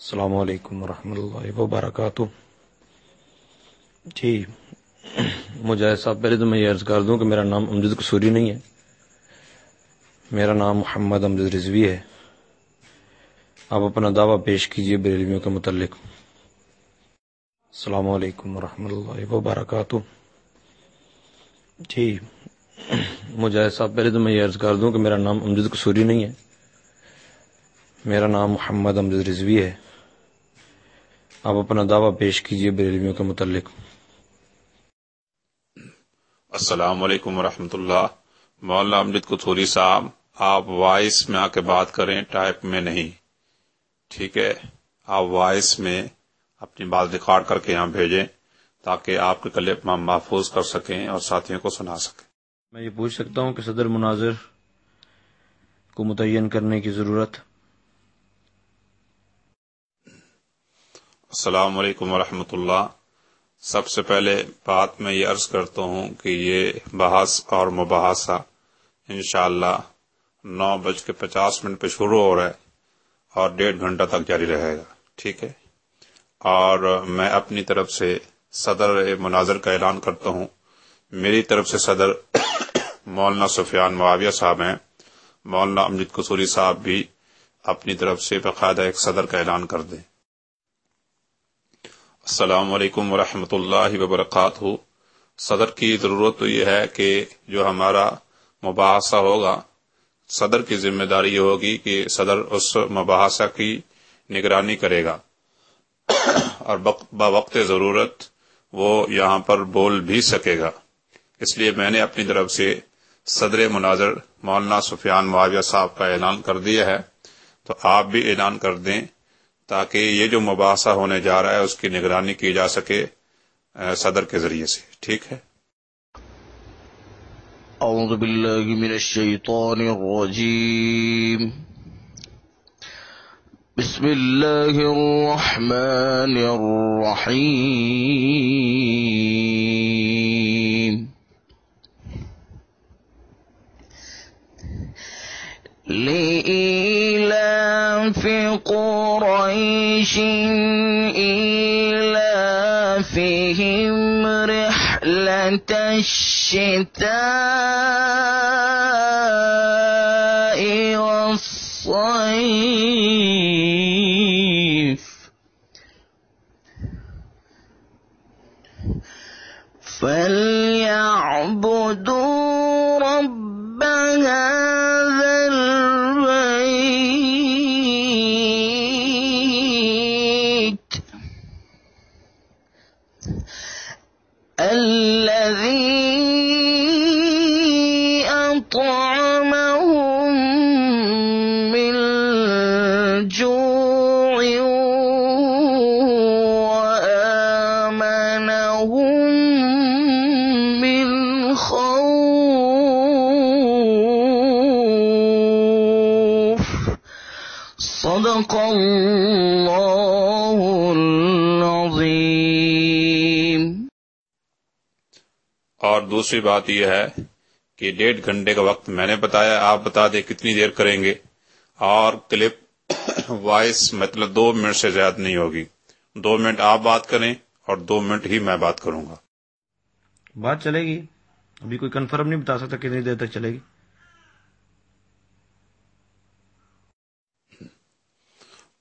السلام علیکم ورحمۃ اللہ وبرکاتہ۔ جی مجھے صاحب پہلے تو میں یہ عرض کر دوں کہ میرا نام امجد قصوری نہیں ہے۔ میرا نام محمد امجد رضوی ہے۔ آپ اپنا دعویٰ پیش کیجیے بریلویوں کے متعلق۔ السلام علیکم ورحمۃ اللہ وبرکاتہ۔ جی مجھے صاحب پہلے تو میں یہ عرض کر دوں کہ میرا نام امجد قصوری نہیں ہے۔ میرا نام محمد امجد رضوی ہے۔ آپ اپنا دعویٰ پیش کیجیے بریلویوں کے متعلق۔ السلام علیکم ورحمۃ اللہ۔ مولانا امجد کتھوری صاحب آپ وائس میں آ کے بات کریں ٹائپ میں نہیں۔ ٹھیک ہے آپ وائس میں اپنی بات ریکارڈ کر کے یہاں بھیجیں تاکہ آپ کے کلپ ہم محفوظ کر سکیں اور ساتھیوں کو سنا سکیں۔ میں یہ پوچھ سکتا ہوں کہ صدر مناظر کو متعین کرنے کی ضرورت السلام علیکم ورحمۃ اللہ۔ سب سے پہلے بات میں یہ عرض کرتا ہوں کہ یہ بحث اور مباحثہ انشاءاللہ نو بج کے پچاس منٹ پہ شروع ہو رہا ہے اور ڈیڑھ گھنٹہ تک جاری رہے گا، ٹھیک ہے؟ اور میں اپنی طرف سے صدر مناظر کا اعلان کرتا ہوں۔ میری طرف سے صدر مولانا سفیان معاویہ صاحب ہیں۔ مولانا امجد قصوری صاحب بھی اپنی طرف سے باقاعدہ ایک صدر کا اعلان کر دیں۔ السلام علیکم ورحمۃ اللہ وبرکاتہ۔ صدر کی ضرورت تو یہ ہے کہ جو ہمارا مباحثہ ہوگا، صدر کی ذمہ داری یہ ہوگی کہ صدر اس مباحثہ کی نگرانی کرے گا۔ اور بوقت ضرورت وہ یہاں پر بول بھی سکے گا۔ اس لیے میں نے اپنی طرف سے صدر مناظر مولانا سفیان معاویہ صاحب کا اعلان کر دیا ہے۔ تو آپ بھی اعلان کر دیں۔ تاکہ یہ جو مباحثہ ہونے جا رہا ہے اس کی نگرانی کی جا سکے صدر کے ذریعے سے۔ ٹھیک ہے؟ اعوذ باللہ من الشیطان الرجیم۔ بسم اللہ الرحمن الرحیم۔ لیے لإيلاف قريش إيلافهم رحلة الشتاء والصيف. فليعبدوا رب هذا اور دوسری بات یہ ہے کہ ڈیڑھ گھنٹے کا وقت میں نے بتایا آپ بتا دیں کتنی دیر کریں گے؟ اور کلپ وائس مطلب دو منٹ سے زیادہ نہیں ہوگی۔ دو منٹ آپ بات کریں اور دو منٹ ہی میں بات کروں گا۔ بات چلے گی؟ ابھی کوئی کنفرم نہیں بتا سکتا کتنی دیر تک چلے گی۔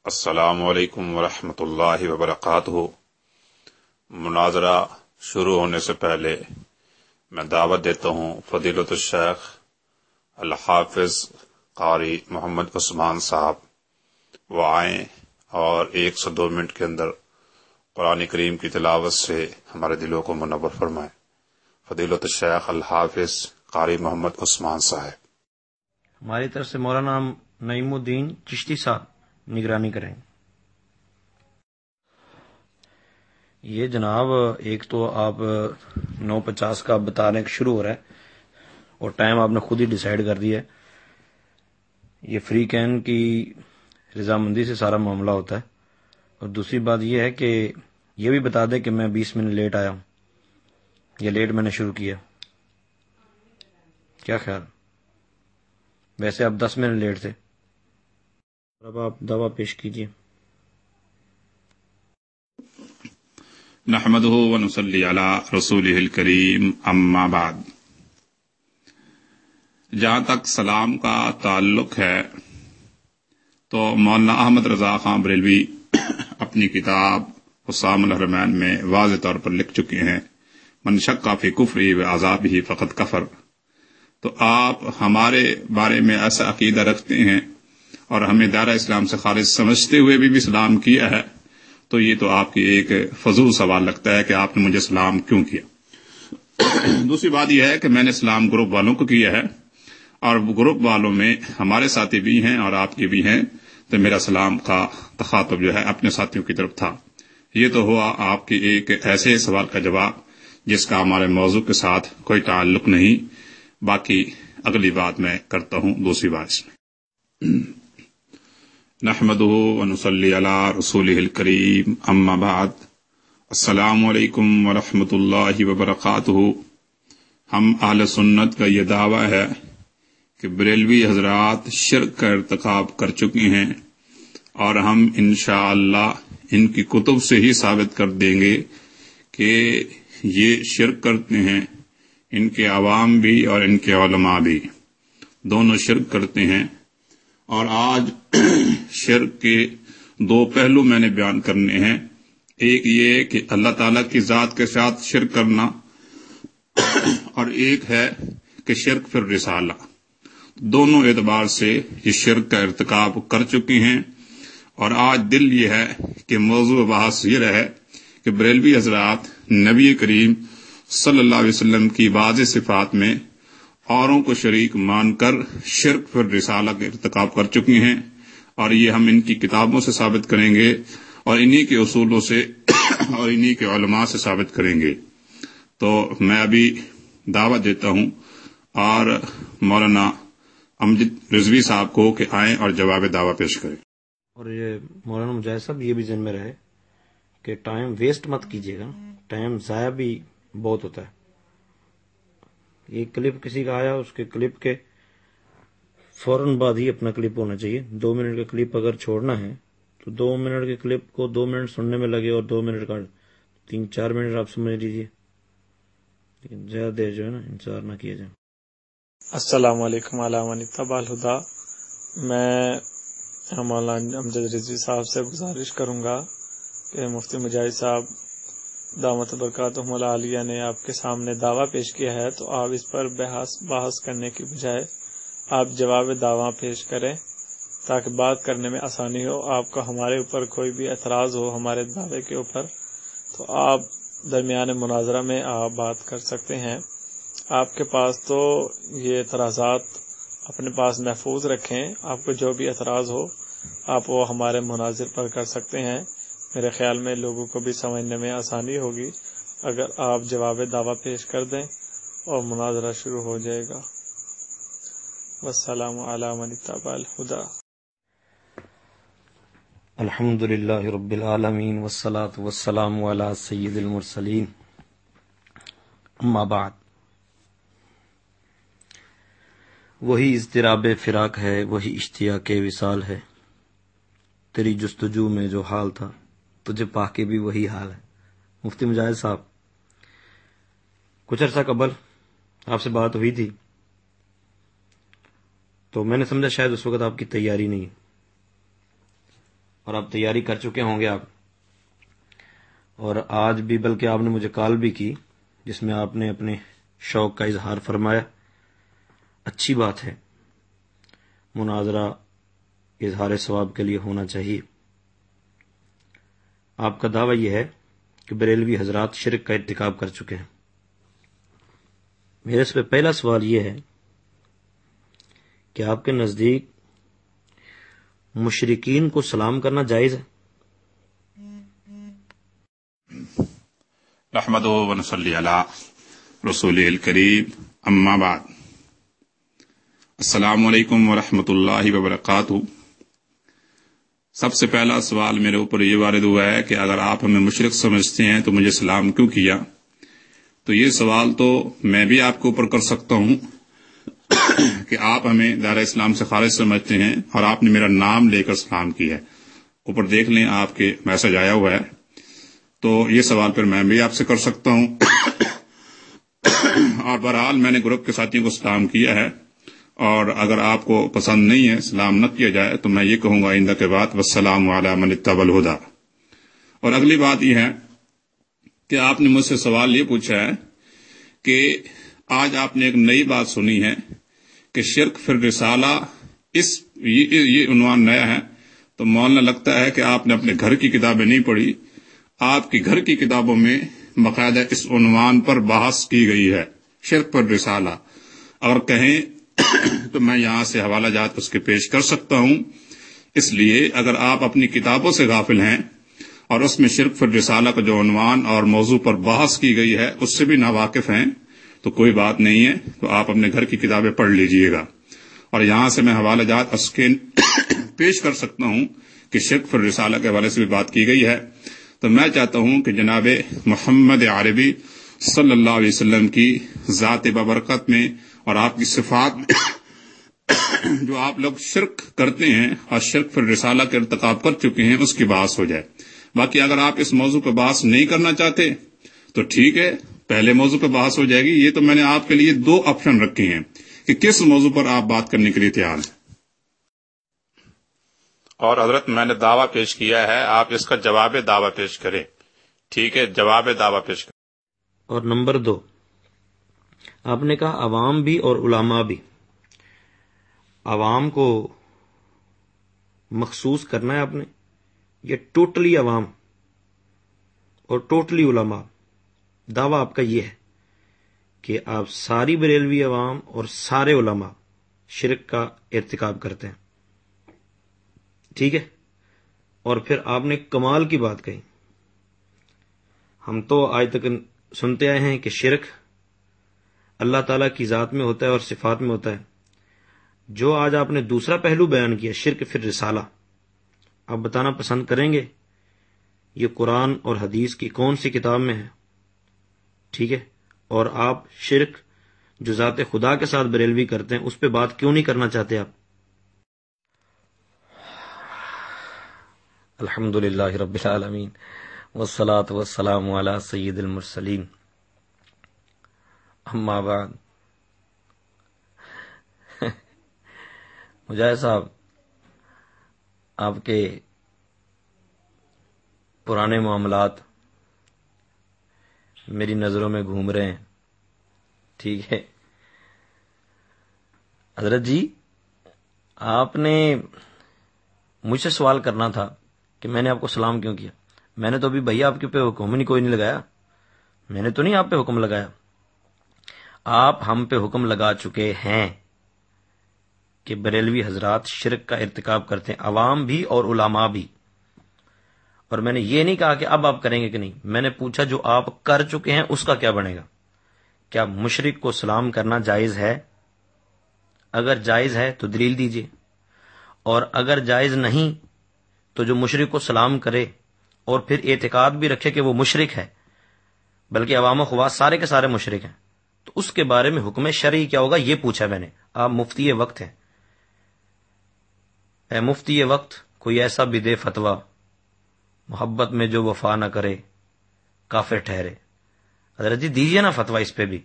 السلام علیکم ورحمۃ اللہ وبرکاتہ۔ مناظرہ شروع ہونے سے پہلے میں دعوت دیتا ہوں، فضیلت الشیخ الحافظ قاری محمد عثمان صاحب۔ وہ آئیں اور ایک سو دو منٹ کے اندر قرآن کریم کی تلاوت سے ہمارے دلوں کو منور فرمائیں۔ فضیلت الشیخ الحافظ قاری محمد عثمان صاحب۔ ہماری طرف سے مولانا نعیم الدین چشتی صاحب نگرانی کریں۔ یہ جناب، ایک تو آپ نو پچاس کا بتانے کا شروع ہو رہا ہے اور ٹائم آپ نے خود ہی ڈیسائیڈ کر دیا ہے۔ یہ فری کین کی رضامندی سے سارا معاملہ ہوتا ہے۔ اور دوسری بات یہ ہے کہ یہ بھی بتا دیں کہ میں بیس منٹ لیٹ آیا ہوں۔ یا لیٹ میں نے شروع کیا۔ کیا خیال؟ ویسے آپ دس منٹ لیٹ تھے۔ اب آپ دوا پیش کیجیے نحمده ونصلي على رسوله الكريم اما بعد. جہاں تک سلام کا تعلق ہے، تو مولانا احمد رضا خان بریلوی اپنی کتاب حسام الحرمین میں واضح طور پر لکھ چکے ہیں منشق کافی کفری و عذاب ہی فقط کفر۔ تو آپ ہمارے بارے میں ایسا عقیدہ رکھتے ہیں اور ہمیں دارہ اسلام سے خارج سمجھتے ہوئے بھی بھی سلام کیا ہے۔ تو یہ تو آپ کی ایک فضول سوال لگتا ہے کہ آپ نے مجھے سلام کیوں کیا؟ دوسری بات یہ ہے کہ میں نے سلام گروپ والوں کو کیا ہے اور گروپ والوں میں ہمارے ساتھی بھی ہیں اور آپ کے بھی ہیں تو میرا سلام کا تخاطب جو ہے اپنے ساتھیوں کی طرف تھا۔ یہ تو ہوا آپ کی ایک ایسے سوال کا جواب جس کا ہمارے موضوع کے ساتھ کوئی تعلق نہیں۔ باقی اگلی بات میں کرتا ہوں دوسری بات اس میں۔ نحمد ونصلي على رسوله الكريم. اما بعد، السلام علیکم ورحمۃ اللہ وبرکاتہ ہم اہل سنت کا یہ دعویٰ ہے کہ بریلوی حضرات شرک کا ارتکاب کر چکی ہیں اور ہم انشاءاللہ اللہ ان کی کتب سے ہی ثابت کر دیں گے کہ یہ شرک کرتے ہیں، ان کے عوام بھی اور ان کے علماء بھی۔ دونوں شرک کرتے ہیں۔ اور آج شرک کے دو پہلو میں نے بیان کرنے ہیں۔ ایک یہ کہ اللہ تعالی کی ذات کے ساتھ شرک کرنا اور ایک ہے کہ شرک پھر رسالہ۔ دونوں اعتبار سے یہ شرک کا ارتکاب کر چکے ہیں۔ اور آج دل یہ ہے کہ موضوع بحث یہ رہے کہ بریلوی حضرات نبی کریم صلی اللہ علیہ وسلم کی واضح صفات میں اوروں کو شریک مان کر شرک پر رسالہ کا ارتکاب کر چکی ہیں اور یہ ہم ان کی کتابوں سے ثابت کریں گے اور انہی کے اصولوں سے اور انہی کے علماء سے ثابت کریں گے۔ تو میں ابھی دعوت دیتا ہوں اور مولانا امجد رضوی صاحب کو کہ آئیں اور جواب دعویٰ پیش کریں۔ اور یہ مولانا مجاہد صاحب یہ بھی ذہن میں رہے کہ ٹائم ویسٹ مت کیجیے گا۔ ٹائم ضائع بھی بہت ہوتا ہے۔ یہ کلپ کسی کا آیا، اس کے کلپ کے فوراً بعد ہی اپنا کلپ ہونا چاہیے۔ دو منٹ کا کلپ اگر چھوڑنا ہے، تو دو منٹ کے کلپ کو دو منٹ سننے میں لگے اور دو منٹ کا تین چار منٹ آپ سمجھ لیجیے لیکن زیادہ دیر جو ہے نا، انتظار نہ کیا جائے۔ السلام علیکم علام الہدا۔ میں مولانا امجد رضوی صاحب سے گزارش کروں گا کہ مفتی مجاہد صاحب دامت برکاتہم العالیہ نے آپ کے سامنے دعویٰ پیش کیا ہے، تو آپ اس پر بحث بحث کرنے کی بجائے آپ جواب دعویٰ پیش کریں تاکہ بات کرنے میں آسانی ہو۔ آپ کا ہمارے اوپر کوئی بھی اعتراض ہو ہمارے دعوے کے اوپر، تو آپ درمیان مناظرہ میں آپ بات کر سکتے ہیں۔ آپ کے پاس تو یہ اعتراضات اپنے پاس محفوظ رکھیں۔ آپ کو جو بھی اعتراض ہو، آپ وہ ہمارے مناظر پر کر سکتے ہیں۔ میرے خیال میں لوگوں کو بھی سمجھنے میں آسانی ہوگی اگر آپ جواب دعویٰ پیش کر دیں اور مناظرہ شروع ہو جائے گا۔ والسلام الحمد للہ رب العالمین والصلاة والسلام علی سید المرسلین۔ اما بعد۔ وہی اضطراب فراق ہے، وہی اشتیاق وصال ہے۔ تیری جستجو میں جو حال تھا۔ تجھے پا کے بھی وہی حال ہے۔ مفتی مجاہد صاحب، کچھ عرصہ قبل آپ سے بات ہوئی تھی۔ تو میں نے سمجھا شاید اس وقت آپ کی تیاری نہیں اور آپ تیاری کر چکے ہوں گے آپ۔ اور آج بھی بلکہ آپ نے مجھے کال بھی کی، جس میں آپ نے اپنے شوق کا اظہار فرمایا۔ اچھی بات ہے۔ مناظرہ اظہار ثواب کے لیے ہونا چاہیے۔ آپ کا دعویٰ یہ ہے کہ بریلوی حضرات شرک کا ارتکاب کر چکے ہیں۔ میرے اس پہ پہلا سوال یہ ہے کہ آپ کے نزدیک مشرقین کو سلام کرنا جائز ہے؟ رحمد ونصلی علی رسول الکریم، اما بعد۔ السلام علیکم ورحمۃ اللہ وبرکاتہ۔ سب سے پہلا سوال میرے اوپر یہ وارد ہوا ہے کہ اگر آپ ہمیں مشرق سمجھتے ہیں تو مجھے سلام کیوں کیا؟ تو یہ سوال تو میں بھی آپ کے اوپر کر سکتا ہوں کہ آپ ہمیں دار اسلام سے خارج سمجھتے ہیں اور آپ نے میرا نام لے کر سلام کی ہے۔ اوپر دیکھ لیں آپ کے میسج آیا ہوا ہے۔ تو یہ سوال پھر میں بھی آپ سے کر سکتا ہوں۔ اور بہرحال میں نے گروپ کے ساتھیوں کو سلام کیا ہے۔ اور اگر آپ کو پسند نہیں ہے، سلام نہ کیا جائے، تو میں یہ کہوں گا آئندہ کے بعد وسلام علی من اتبع الہدا اور اگلی بات یہ ہے کہ آپ نے مجھ سے سوال یہ پوچھا ہے کہ آج آپ نے ایک نئی بات سنی ہے کہ شرک پھر رسالہ اس، یہ یہ عنوان نیا ہے۔ تو مولانا لگتا ہے کہ آپ نے اپنے گھر کی کتابیں نہیں پڑھی۔ آپ کی گھر کی کتابوں میں باقاعدہ اس عنوان پر بحث کی گئی ہے، شرک پر رسالہ اگر کہیں تو میں یہاں سے حوالہ جات اس کے پیش کر سکتا ہوں۔ اس لیے اگر آپ اپنی کتابوں سے غافل ہیں اور اس میں شرک فر رسالہ کا جو عنوان اور موضوع پر بحث کی گئی ہے، اس سے بھی ناواقف ہیں، تو کوئی بات نہیں ہے، تو آپ اپنے گھر کی کتابیں پڑھ لیجیے گا۔ اور یہاں سے میں حوالہ جات اسکین پیش کر سکتا ہوں کہ شرک فر رسالہ کے حوالے سے بھی بات کی گئی ہے۔ تو میں چاہتا ہوں کہ جناب محمد عربی صلی اللہ علیہ وسلم کی ذات ببرکت میں اور آپ کی صفات میں جو آپ لوگ شرک کرتے ہیں اور شرک فر رسالہ کے ارتقاب کر چکے ہیں اس کی بحث ہو جائے۔ باقی اگر آپ اس موضوع پہ بحث نہیں کرنا چاہتے تو ٹھیک ہے پہلے موضوع پہ بحث ہو جائے گی۔ یہ تو میں نے آپ کے لیے دو آپشن رکھے ہیں کہ کس موضوع پر آپ بات کرنے کے لیے تیار ہیں۔ اور حضرت میں نے دعویٰ پیش کیا ہے آپ اس کا جواب دعویٰ پیش کریں۔ ٹھیک ہے جواب دعویٰ پیش کریں۔ اور نمبر دو۔ آپ نے کہا عوام بھی اور علماء بھی۔ عوام کو مخصوص کرنا ہے آپ نے۔ یہ ٹوٹلی عوام اور ٹوٹلی علماء۔ دعویٰ آپ کا یہ ہے کہ آپ ساری بریلوی عوام اور سارے علماء شرک کا ارتکاب کرتے ہیں۔ ٹھیک ہے؟ اور پھر آپ نے کمال کی بات کہی۔ ہم تو آج تک سنتے آئے ہیں کہ شرک اللہ تعالی کی ذات میں ہوتا ہے اور صفات میں ہوتا ہے۔ جو آج آپ نے دوسرا پہلو بیان کیا، شرک پھر رسالہ آپ بتانا پسند کریں گے، یہ قرآن اور حدیث کی کون سی کتاب میں ہے؟ ٹھیک ہے؟ اور آپ شرک جو ذات خدا کے ساتھ بریلوی کرتے ہیں، اس پہ بات کیوں نہیں کرنا چاہتے آپ؟ الحمد للہ رب العالمین، والصلاة والسلام علی سید المرسلین۔ اما بعد۔ مجاہد صاحب، آپ کے پرانے معاملات میری نظروں میں گھوم رہے ہیں۔ ٹھیک ہے۔ حضرت جی آپ نے مجھ سے سوال کرنا تھا کہ میں نے آپ کو سلام کیوں کیا؟ میں نے تو ابھی بھیا آپ کے پہ حکم نہیں، کوئی نہیں لگایا۔ میں نے تو نہیں آپ پہ حکم لگایا۔ آپ ہم پہ حکم لگا چکے ہیں کہ بریلوی حضرات شرک کا ارتکاب کرتے ہیں، عوام بھی اور علماء بھی۔ اور میں نے یہ نہیں کہا کہ اب آپ کریں گے کہ نہیں۔ میں نے پوچھا جو آپ کر چکے ہیں، اس کا کیا بنے گا؟ کیا مشرق کو سلام کرنا جائز ہے؟ اگر جائز ہے تو دلیل دیجیے اور اگر جائز نہیں تو جو مشرق کو سلام کرے اور پھر اعتقاد بھی رکھے کہ وہ مشرق ہے، بلکہ عوام و خواص سارے کے سارے مشرق ہیں۔ تو اس کے بارے میں حکم شرعی کیا ہوگا یہ پوچھا میں نے۔ آپ مفتی وقت ہیں۔ اے مفتی وقت کوئی ایسا بھی دے فتوا محبت میں جو وفا نہ کرے، کافر ٹھہرے۔ حضرت جی دیجیے نا فتوا اس پہ بھی۔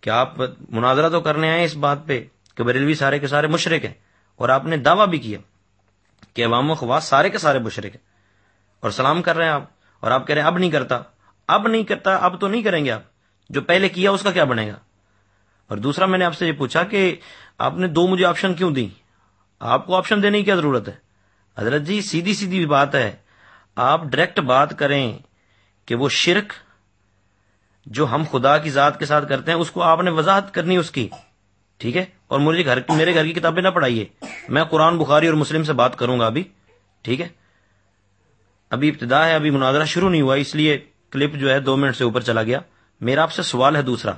کیا آپ مناظرہ تو کرنے آئے اس بات پہ کہ بریلوی سارے کے سارے مشرق ہیں اور آپ نے دعویٰ بھی کیا کہ عوام و خواص سارے کے سارے مشرق ہیں اور سلام کر رہے ہیں آپ اور آپ کہہ رہے ہیں اب نہیں کرتا، اب نہیں کرتا، اب تو نہیں کریں گے آپ۔ جو پہلے کیا اس کا کیا بنے گا؟ اور دوسرا میں نے آپ سے یہ پوچھا کہ آپ نے دو مجھے آپشن کیوں دی آپ کو آپشن دینے کی کیا ضرورت ہے؟ حضرت جی سیدھی سیدھی بات ہے۔ آپ ڈائریکٹ بات کریں کہ وہ شرک جو ہم خدا کی ذات کے ساتھ کرتے ہیں، اس کو آپ نے وضاحت کرنی اس کی، ٹھیک ہے؟ اور مجھے گھر میرے گھر کی کتابیں نہ پڑھائیے۔ میں قرآن، بخاری اور مسلم سے بات کروں گا ابھی، ٹھیک ہے؟ ابھی ابتدا ہے، ابھی مناظرہ شروع نہیں ہوا، اس لیے کلپ جو ہے دو منٹ سے اوپر چلا گیا۔ میرا آپ سے سوال ہے دوسرا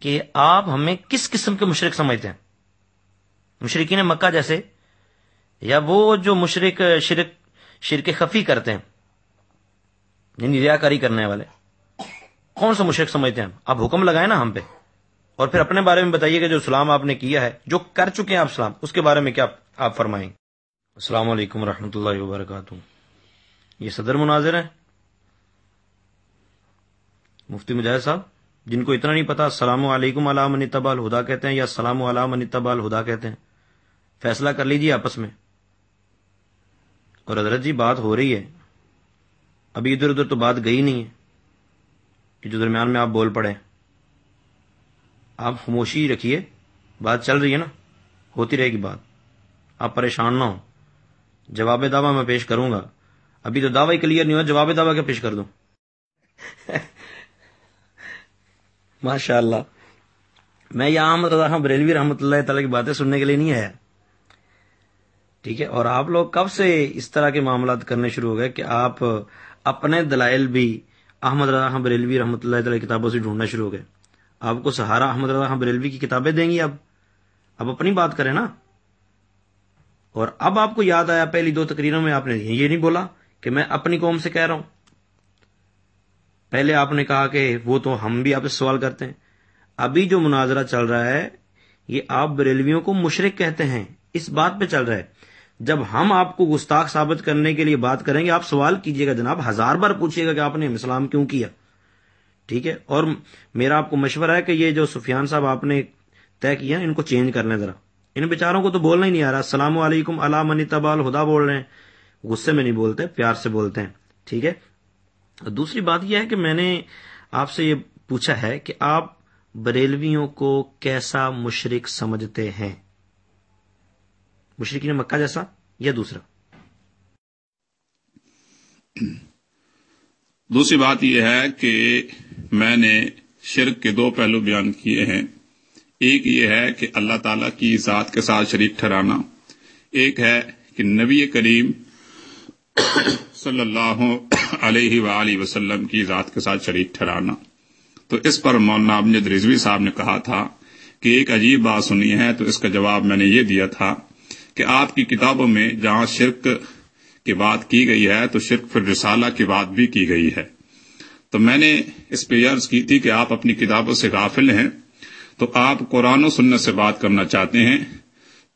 کہ آپ ہمیں کس قسم کے مشرق سمجھتے ہیں؟ مشرقین مکہ جیسے، یا وہ جو مشرق شرک شرک خفی کرتے ہیں یعنی ریاکاری کرنے والے؟ کون سا مشرق سمجھتے ہیں؟ آپ حکم لگائیں نا ہم پہ۔ اور پھر اپنے بارے میں بتائیے کہ جو سلام آپ نے کیا ہے، جو کر چکے ہیں آپ سلام اس کے بارے میں کیا آپ فرمائیں؟ السلام علیکم ورحمۃ اللہ وبرکاتہ۔ یہ صدر مناظر ہے مفتی مجاہد صاحب، جن کو اتنا نہیں پتا، السلام علیکم علام من تبا الہدا کہتے ہیں یا السلام علام من تبا الہدا کہتے ہیں۔ فیصلہ کر لیجیے آپس میں۔ اور حضرت جی بات ہو رہی ہے۔ ابھی ادھر ادھر تو بات گئی نہیں ہے کہ جو درمیان میں آپ بول پڑے آپ خاموشی رکھیے، بات چل رہی ہے نا۔ ہوتی رہے گی بات۔ آپ پریشان نہ ہو جواب دعویٰ میں پیش کروں گا۔ ابھی تو دعوی کلیئر نہیں ہوا، جواب دعویٰ کیا پیش کر دوں؟ ماشاء اللہ میں یہاں احمد رضا خان بریلوی رحمۃ اللہ تعالی کی باتیں سننے کے لیے نہیں آیا۔ ٹھیک ہے، اور آپ لوگ کب سے اس طرح کے معاملات کرنے شروع ہو گئے کہ آپ اپنے دلائل بھی احمد رضا خان بریلوی رحمۃ اللہ تعالی کتابوں سے ڈھونڈنا شروع ہو گئے۔ آپ کو سہارا احمد رضا خان بریلوی کی کتابیں دیں گی اب۔ اب اپنی بات کریں نا۔ اور اب آپ کو یاد آیا، پہلی دو تقریروں میں آپ نے یہ نہیں بولا کہ میں اپنی قوم سے کہہ رہا ہوں۔ پہلے آپ نے کہا کہ وہ تو ہم بھی آپ سے سوال کرتے ہیں۔ ابھی جو مناظرہ چل رہا ہے، یہ آپ بریلویوں کو مشرق کہتے ہیں۔ اس بات پہ چل رہا ہے۔ جب ہم آپ کو گستاخ ثابت کرنے کے لیے بات کریں گے، آپ سوال کیجیے گا جناب۔ ہزار بار پوچھیے گا کہ آپ نے اسلام کیوں کیا؟ ٹھیک ہے؟ اور میرا آپ کو مشورہ ہے کہ یہ جو سفیان صاحب آپ نے طے کیا، ان کو چینج کرنے ذرا۔ ان بیچاروں کو تو بولنا ہی نہیں آ رہا۔ السلام علیکم اللہ منی تبال ہدا بول رہے ہیں۔ غصے میں نہیں بولتے، پیار سے بولتے ہیں۔ ٹھیک ہے؟ دوسری بات یہ ہے کہ میں نے آپ سے یہ پوچھا ہے کہ آپ بریلویوں کو کیسا مشرق سمجھتے ہیں؟ مشرقین مکہ جیسا یا دوسرا؟ دوسری بات یہ ہے کہ میں نے شرک کے دو پہلو بیان کیے ہیں۔ ایک یہ ہے کہ اللہ تعالی کی ذات کے ساتھ شریک ٹھہرانا۔ ایک ہے کہ نبی کریم صلی اللہ علیہ وآلہ وسلم کی ذات کے ساتھ شریک ٹھہرانا۔ تو اس پر مولانا ابنجد رضوی صاحب نے کہا تھا کہ ایک عجیب بات سنی ہے، تو اس کا جواب میں نے یہ دیا تھا کہ آپ کی کتابوں میں جہاں شرک کی بات کی گئی ہے، تو شرک پھر رسالہ کی بات بھی کی گئی ہے۔ تو میں نے اس پہ عرض کی تھی کہ آپ اپنی کتابوں سے غافل ہیں۔ تو آپ قرآن و سنت سے بات کرنا چاہتے ہیں،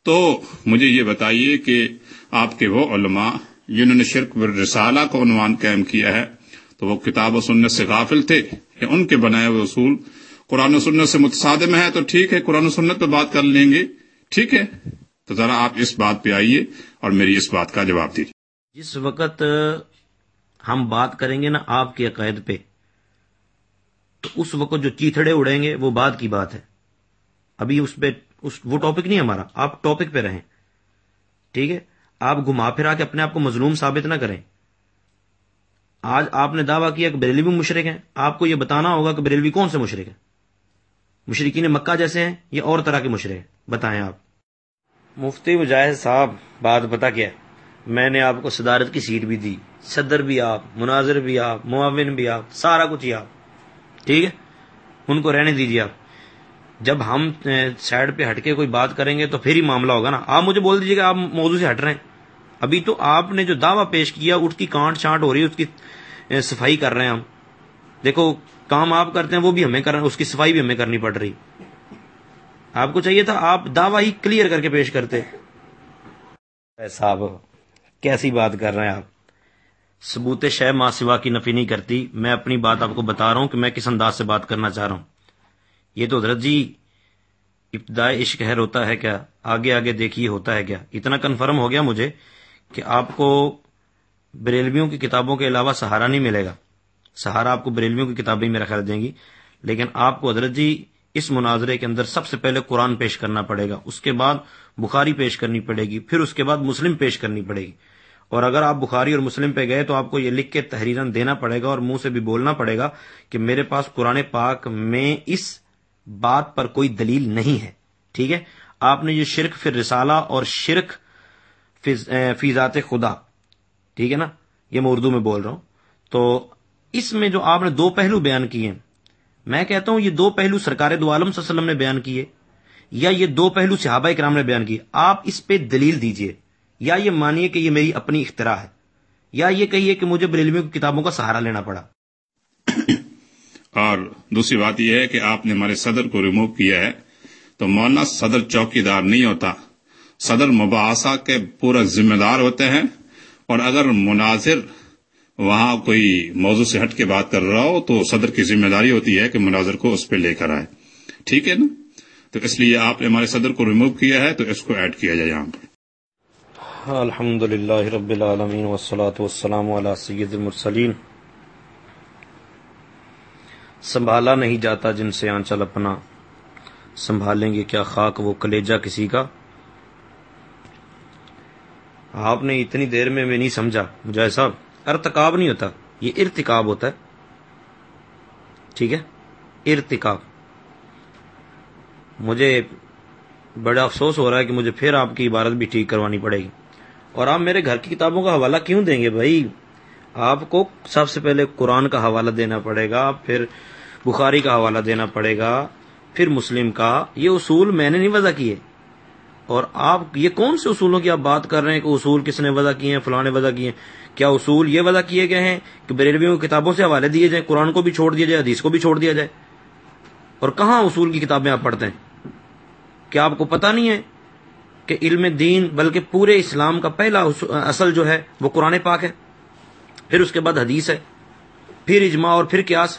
تو مجھے یہ بتائیے کہ آپ کے وہ علماء جنہوں نے شرک رسالہ کو عنوان قائم کیا ہے، تو وہ کتاب و سنت سے غافل تھے کہ ان کے بنائے ہوئے اصول قرآن و سنت سے متصادم ہے تو ٹھیک ہے، قرآن و سنت پہ بات کر لیں گے۔ ٹھیک ہے، تو ذرا آپ اس بات پہ آئیے اور میری اس بات کا جواب دیجیے۔ جس وقت ہم بات کریں گے نا آپ کے عقائد پہ، تو اس وقت جو چیتڑے اڑیں گے، وہ بات کی بات ہے۔ ابھی اس پہ، اس، وہ ٹاپک نہیں ہمارا، آپ ٹاپک پہ رہیں۔ ٹھیک ہے؟ آپ گھما پھرا کے اپنے آپ کو مظلوم ثابت نہ کریں۔ آج آپ نے دعویٰ کیا کہ بریلوی مشرق ہیں۔ آپ کو یہ بتانا ہوگا کہ بریلوی کون سے مشرق ہیں۔ مشرقین مکہ جیسے ہیں یا اور طرح کے مشرق ہیں؟ بتائیں آپ۔ مفتی مجاہد صاحب، بات پتا کیا میں نے آپ کو صدارت کی سیٹ بھی دی، صدر بھی آپ، مناظر بھی آپ، معاون بھی آپ، سارا کچھ ہی آپ۔ ٹھیک ہے؟ ان کو رہنے دیجیے آپ۔ جب ہم سائڈ پہ ہٹ کے کوئی بات کریں گے تو پھر ہی معاملہ ہوگا نا۔ آپ مجھے بول دیجیے کہ آپ موضوع سے ہٹ رہے ہیں۔ ابھی تو آپ نے جو دعویٰ پیش کیا اس کی کانٹ چانٹ ہو رہی ہے، اس کی صفائی کر رہے ہیں ہم۔ دیکھو، کام آپ کرتے ہیں، وہ بھی ہمیں کر رہے ہیں اس کی صفائی بھی ہمیں کرنی پڑ رہی۔ آپ کو چاہیے تھا آپ دعویٰ ہی کلیئر کر کے پیش کرتے۔ صاحب، کیسی بات کر رہے ہیں آپ؟ ثبوت شہ ماں سوا کی نفی نہیں کرتی۔ میں اپنی بات آپ کو بتا رہا ہوں کہ میں کس انداز سے بات کرنا چاہ رہا ہوں۔ یہ تو حضرت جی ابتدائی عشق ہے ہوتا ہے کیا؟ آگے آگے دیکھیے ہوتا ہے کیا؟ اتنا کنفرم ہو گیا مجھے کہ آپ کو بریلویوں کی کتابوں کے علاوہ سہارا نہیں ملے گا۔ سہارا آپ کو بریلویوں کی کتابیں میرا خیال دیں گی، لیکن آپ کو حضرت جی اس مناظرے کے اندر سب سے پہلے قرآن پیش کرنا پڑے گا، اس کے بعد بخاری پیش کرنی پڑے گی، پھر اس کے بعد مسلم پیش کرنی پڑے گی۔ اور اگر آپ بخاری اور مسلم پہ گئے تو آپ کو یہ لکھ کے تحریرن دینا پڑے گا اور منہ سے بھی بولنا پڑے گا کہ میرے پاس قرآن پاک میں اس بات پر کوئی دلیل نہیں ہے۔ ٹھیک ہے؟ آپ نے یہ شرک پھر رسالہ اور شرک فیضات خدا، ٹھیک ہے نا؟ یہ میں اردو میں بول رہا ہوں۔ تو اس میں جو آپ نے دو پہلو بیان کیے ہیں، میں کہتا ہوں یہ دو پہلو سرکار دو عالم صلی اللہ علیہ وسلم نے بیان کیے، یا یہ دو پہلو صحابہ کرام نے بیان کیے۔ آپ اس پہ دلیل دیجیے۔ یا یہ مانیے کہ یہ میری اپنی اختراع ہے، یا یہ کہیے کہ مجھے بریلوی کتابوں کا سہارا لینا پڑا۔ اور دوسری بات یہ ہے کہ آپ نے ہمارے صدر کو ریموو کیا ہے، تو مولانا صدر چوکی دار نہیں ہوتا۔ صدر مباحثہ کے پورا ذمہ دار ہوتے ہیں۔ اور اگر مناظر وہاں کوئی موضوع سے ہٹ کے بات کر رہا ہو، تو صدر کی ذمہ داری ہوتی ہے کہ مناظر کو اس پہ لے کر آئے۔ ٹھیک ہے نا؟ تو اس لیے آپ نے ہمارے صدر کو ریموو کیا ہے، تو اس کو ایڈ کیا جائے یہاں پہ الحمد للہ رب العالمین والسلام علی سید المرسلین۔ سنبھالا نہیں جاتا جن سے آنچل اپنا سنبھالیں گے کیا خاک وہ کلیجہ کسی کا؟ آپ نے اتنی دیر میں میں نہیں سمجھا مجھے صاحب، ارتکاب نہیں ہوتا، یہ ارتکاب ہوتا ہے۔ ٹھیک ہے؟ ارتکاب۔ مجھے بڑا افسوس ہو رہا ہے کہ مجھے پھر آپ کی عبارت بھی ٹھیک کروانی پڑے گی۔ اور آپ میرے گھر کی کتابوں کا حوالہ کیوں دیں گے بھائی؟ آپ کو سب سے پہلے قرآن کا حوالہ دینا پڑے گا، پھر بخاری کا حوالہ دینا پڑے گا، پھر مسلم کا، یہ اصول میں نے نہیں وضع کیے۔ اور آپ، یہ کون سے اصولوں کی آپ بات کر رہے ہیں کہ اصول کس نے وضع کیے ہیں، فلاں نے وضع کیے ہیں؟ کیا اصول یہ وضع کیے گئے ہیں کہ بریلویوں کی کتابوں سے حوالے دیے جائیں، قرآن کو بھی چھوڑ دیا جائے، حدیث کو بھی چھوڑ دیا جائے؟ اور کہاں اصول کی کتابیں آپ پڑھتے ہیں؟ کیا آپ کو پتا نہیں ہے کہ علم دین بلکہ پورے اسلام کا پہلا اصل جو ہے وہ قرآن پاک ہے؟ پھر اس کے بعد حدیث ہے، پھر اجماع اور پھر قیاس۔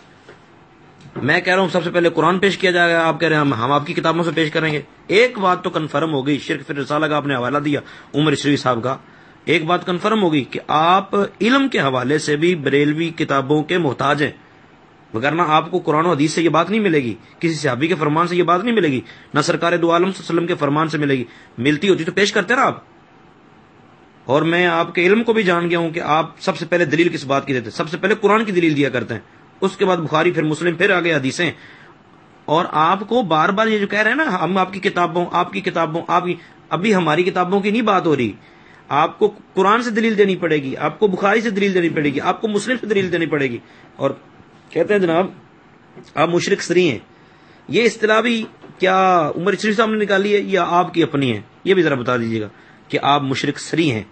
میں کہہ رہا ہوں سب سے پہلے قرآن پیش کیا جائے گا، آپ کہہ رہے ہیں ہم آپ کی کتابوں سے پیش کریں گے۔ ایک بات تو کنفرم ہو گئی، شرک پھر رسالہ کا آپ نے حوالہ دیا، عمر شریف صاحب کا۔ ایک بات کنفرم ہوگی کہ آپ علم کے حوالے سے بھی بریلوی کتابوں کے محتاج ہیں۔ وغیرہ آپ کو قرآن و حدیث سے یہ بات نہیں ملے گی، کسی صحابی کے فرمان سے یہ بات نہیں ملے گی، نہ سرکار دو عالم صلی اللہ علیہ وسلم کے فرمان سے ملے گی۔ ملتی ہوتی تو پیش کرتے نا آپ۔ اور میں آپ کے علم کو بھی جان گیا ہوں کہ آپ سب سے پہلے دلیل کس بات کی دیتے ہیں؟ سب سے پہلے قرآن کی دلیل دیا کرتے ہیں۔ اس کے بعد بخاری، پھر مسلم، پھر آگے حدیثیں۔ اور آپ کو بار بار یہ جو کہہ رہے ہیں نا، ہم آپ کی کتابوں، آپ کی کتابوں، آپ کی، ابھی ہماری کتابوں کی نہیں بات ہو رہی۔ آپ کو قرآن سے دلیل دینی پڑے گی، آپ کو بخاری سے دلیل دینی پڑے گی، آپ کو مسلم سے دلیل دینی پڑے گی۔ اور کہتے ہیں جناب، آپ مشرق سری ہیں۔ یہ اصطلاح بھی کیا عمر شریف صاحب نے نکالی ہے یا آپ کی اپنی ہے؟ یہ بھی ذرا بتا دیجیے گا کہ آپ مشرق سری ہیں۔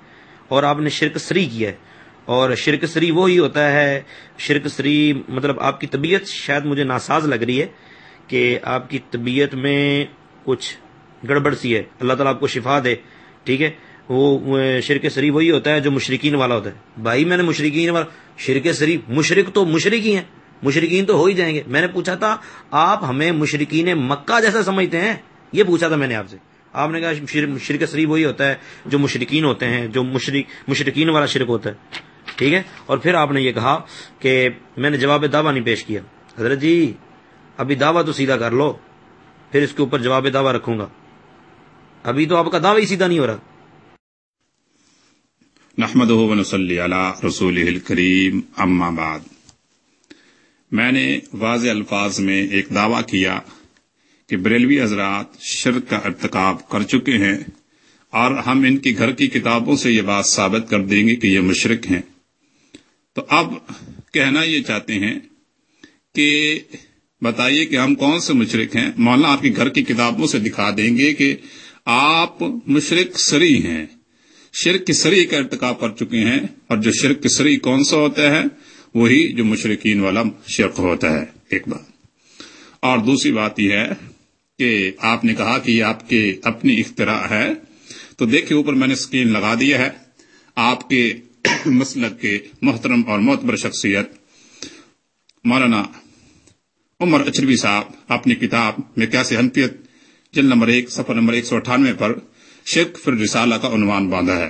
اور آپ نے شرک سری کیا ہے۔ اور شرک سری وہی ہوتا ہے، شرک سری مطلب آپ کی طبیعت شاید مجھے ناساز لگ رہی ہے کہ آپ کی طبیعت میں کچھ گڑبڑ سی ہے۔ اللہ تعالیٰ آپ کو شفا دے، ٹھیک ہے؟ وہ شرک سری وہی ہوتا ہے جو مشرقین والا ہوتا ہے۔ بھائی، میں نے مشرقین والا، شرک سری مشرق تو مشرق ہی ہیں۔ مشرقین تو ہو ہی جائیں گے۔ میں نے پوچھا تھا، آپ ہمیں مشرقین مکہ جیسا سمجھتے ہیں؟ یہ پوچھا تھا میں نے آپ سے۔ آپ نے کہا شرک سری وہی ہوتا ہے جو مشرقین ہوتے ہیں، جو مشرق مشرقین والا شرک ہوتا ہے، ٹھیک ہے؟ اور پھر آپ نے یہ کہا کہ میں نے جواب دعویٰ نہیں پیش کیا۔ حضرت جی ابھی دعویٰ تو سیدھا کر لو، پھر اس کے اوپر جواب دعویٰ رکھوں گا۔ ابھی تو آپ کا دعوی سیدھا نہیں ہو رہا۔ نحمد علی رسول الکریم، اما بعد۔ میں نے واضح الفاظ میں ایک دعویٰ کیا کہ بریلوی حضرات شرک کا ارتکاب کر چکے ہیں اور ہم ان کی گھر کی کتابوں سے یہ بات ثابت کر دیں گے کہ یہ مشرق ہیں۔ تو اب کہنا یہ چاہتے ہیں کہ بتائیے کہ ہم کون سے مشرق ہیں؟ مولانا آپ کی گھر کی کتابوں سے دکھا دیں گے کہ آپ مشرق سری ہیں۔ شرک کی سری کا ارتکاب کر چکے ہیں اور جو شرک کی سری کون سا ہوتا ہے؟ وہی جو مشرقین والا شرک ہوتا ہے۔ ایک بات۔ اور دوسری بات یہ ہے کہ آپ نے کہا کہ یہ آپ کے اپنی اختراع ہے، تو دیکھیے اوپر میں نے اسکرین لگا دیا ہے، آپ کے مسلک کے محترم اور معتبر شخصیت مولانا عمر اچروی صاحب، اپنی کتاب میں کیا حنفیت جلد نمبر ایک سفر نمبر ایک سو اٹھانوے پر شرک فر رسالہ کا عنوان باندھا ہے۔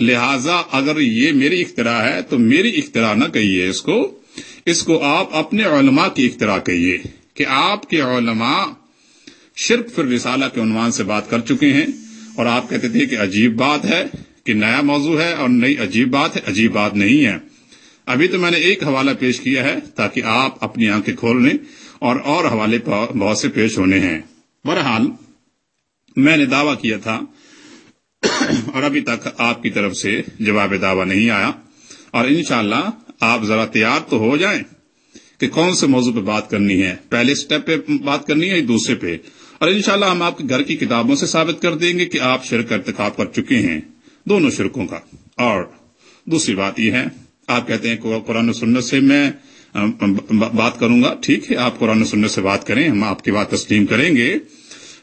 لہذا اگر یہ میری اختراع ہے، تو میری اختراع نہ کہیے اس کو اس کو آپ اپنے علماء کی اختراع کہیے کہ آپ کے علماء شرک فر رسالہ کے عنوان سے بات کر چکے ہیں اور آپ کہتے تھے کہ عجیب بات ہے کہ نیا موضوع ہے اور نئی عجیب بات ہے، عجیب بات نہیں ہے۔ ابھی تو میں نے ایک حوالہ پیش کیا ہے تاکہ آپ اپنی آنکھیں کھول لیں اور اور حوالے بہت سے پیش ہونے ہیں۔ بہرحال، میں نے دعویٰ کیا تھا اور ابھی تک آپ کی طرف سے جواب دعویٰ نہیں آیا اور انشاءاللہ آپ ذرا تیار تو ہو جائیں کہ کون سے موضوع پہ بات کرنی ہے۔ پہلے سٹیپ پہ بات کرنی ہے یا دوسرے پہ؟ اور انشاءاللہ ہم آپ کے گھر کی کتابوں سے ثابت کر دیں گے کہ آپ شرک ارتکاب کر چکے ہیں، دونوں شرکوں کا۔ اور دوسری بات یہ ہے، آپ کہتے ہیں کہ قرآن و سنت سے میں بات کروں گا۔ ٹھیک ہے، آپ قرآن و سنت سے بات کریں، ہم آپ کی بات تسلیم کریں گے۔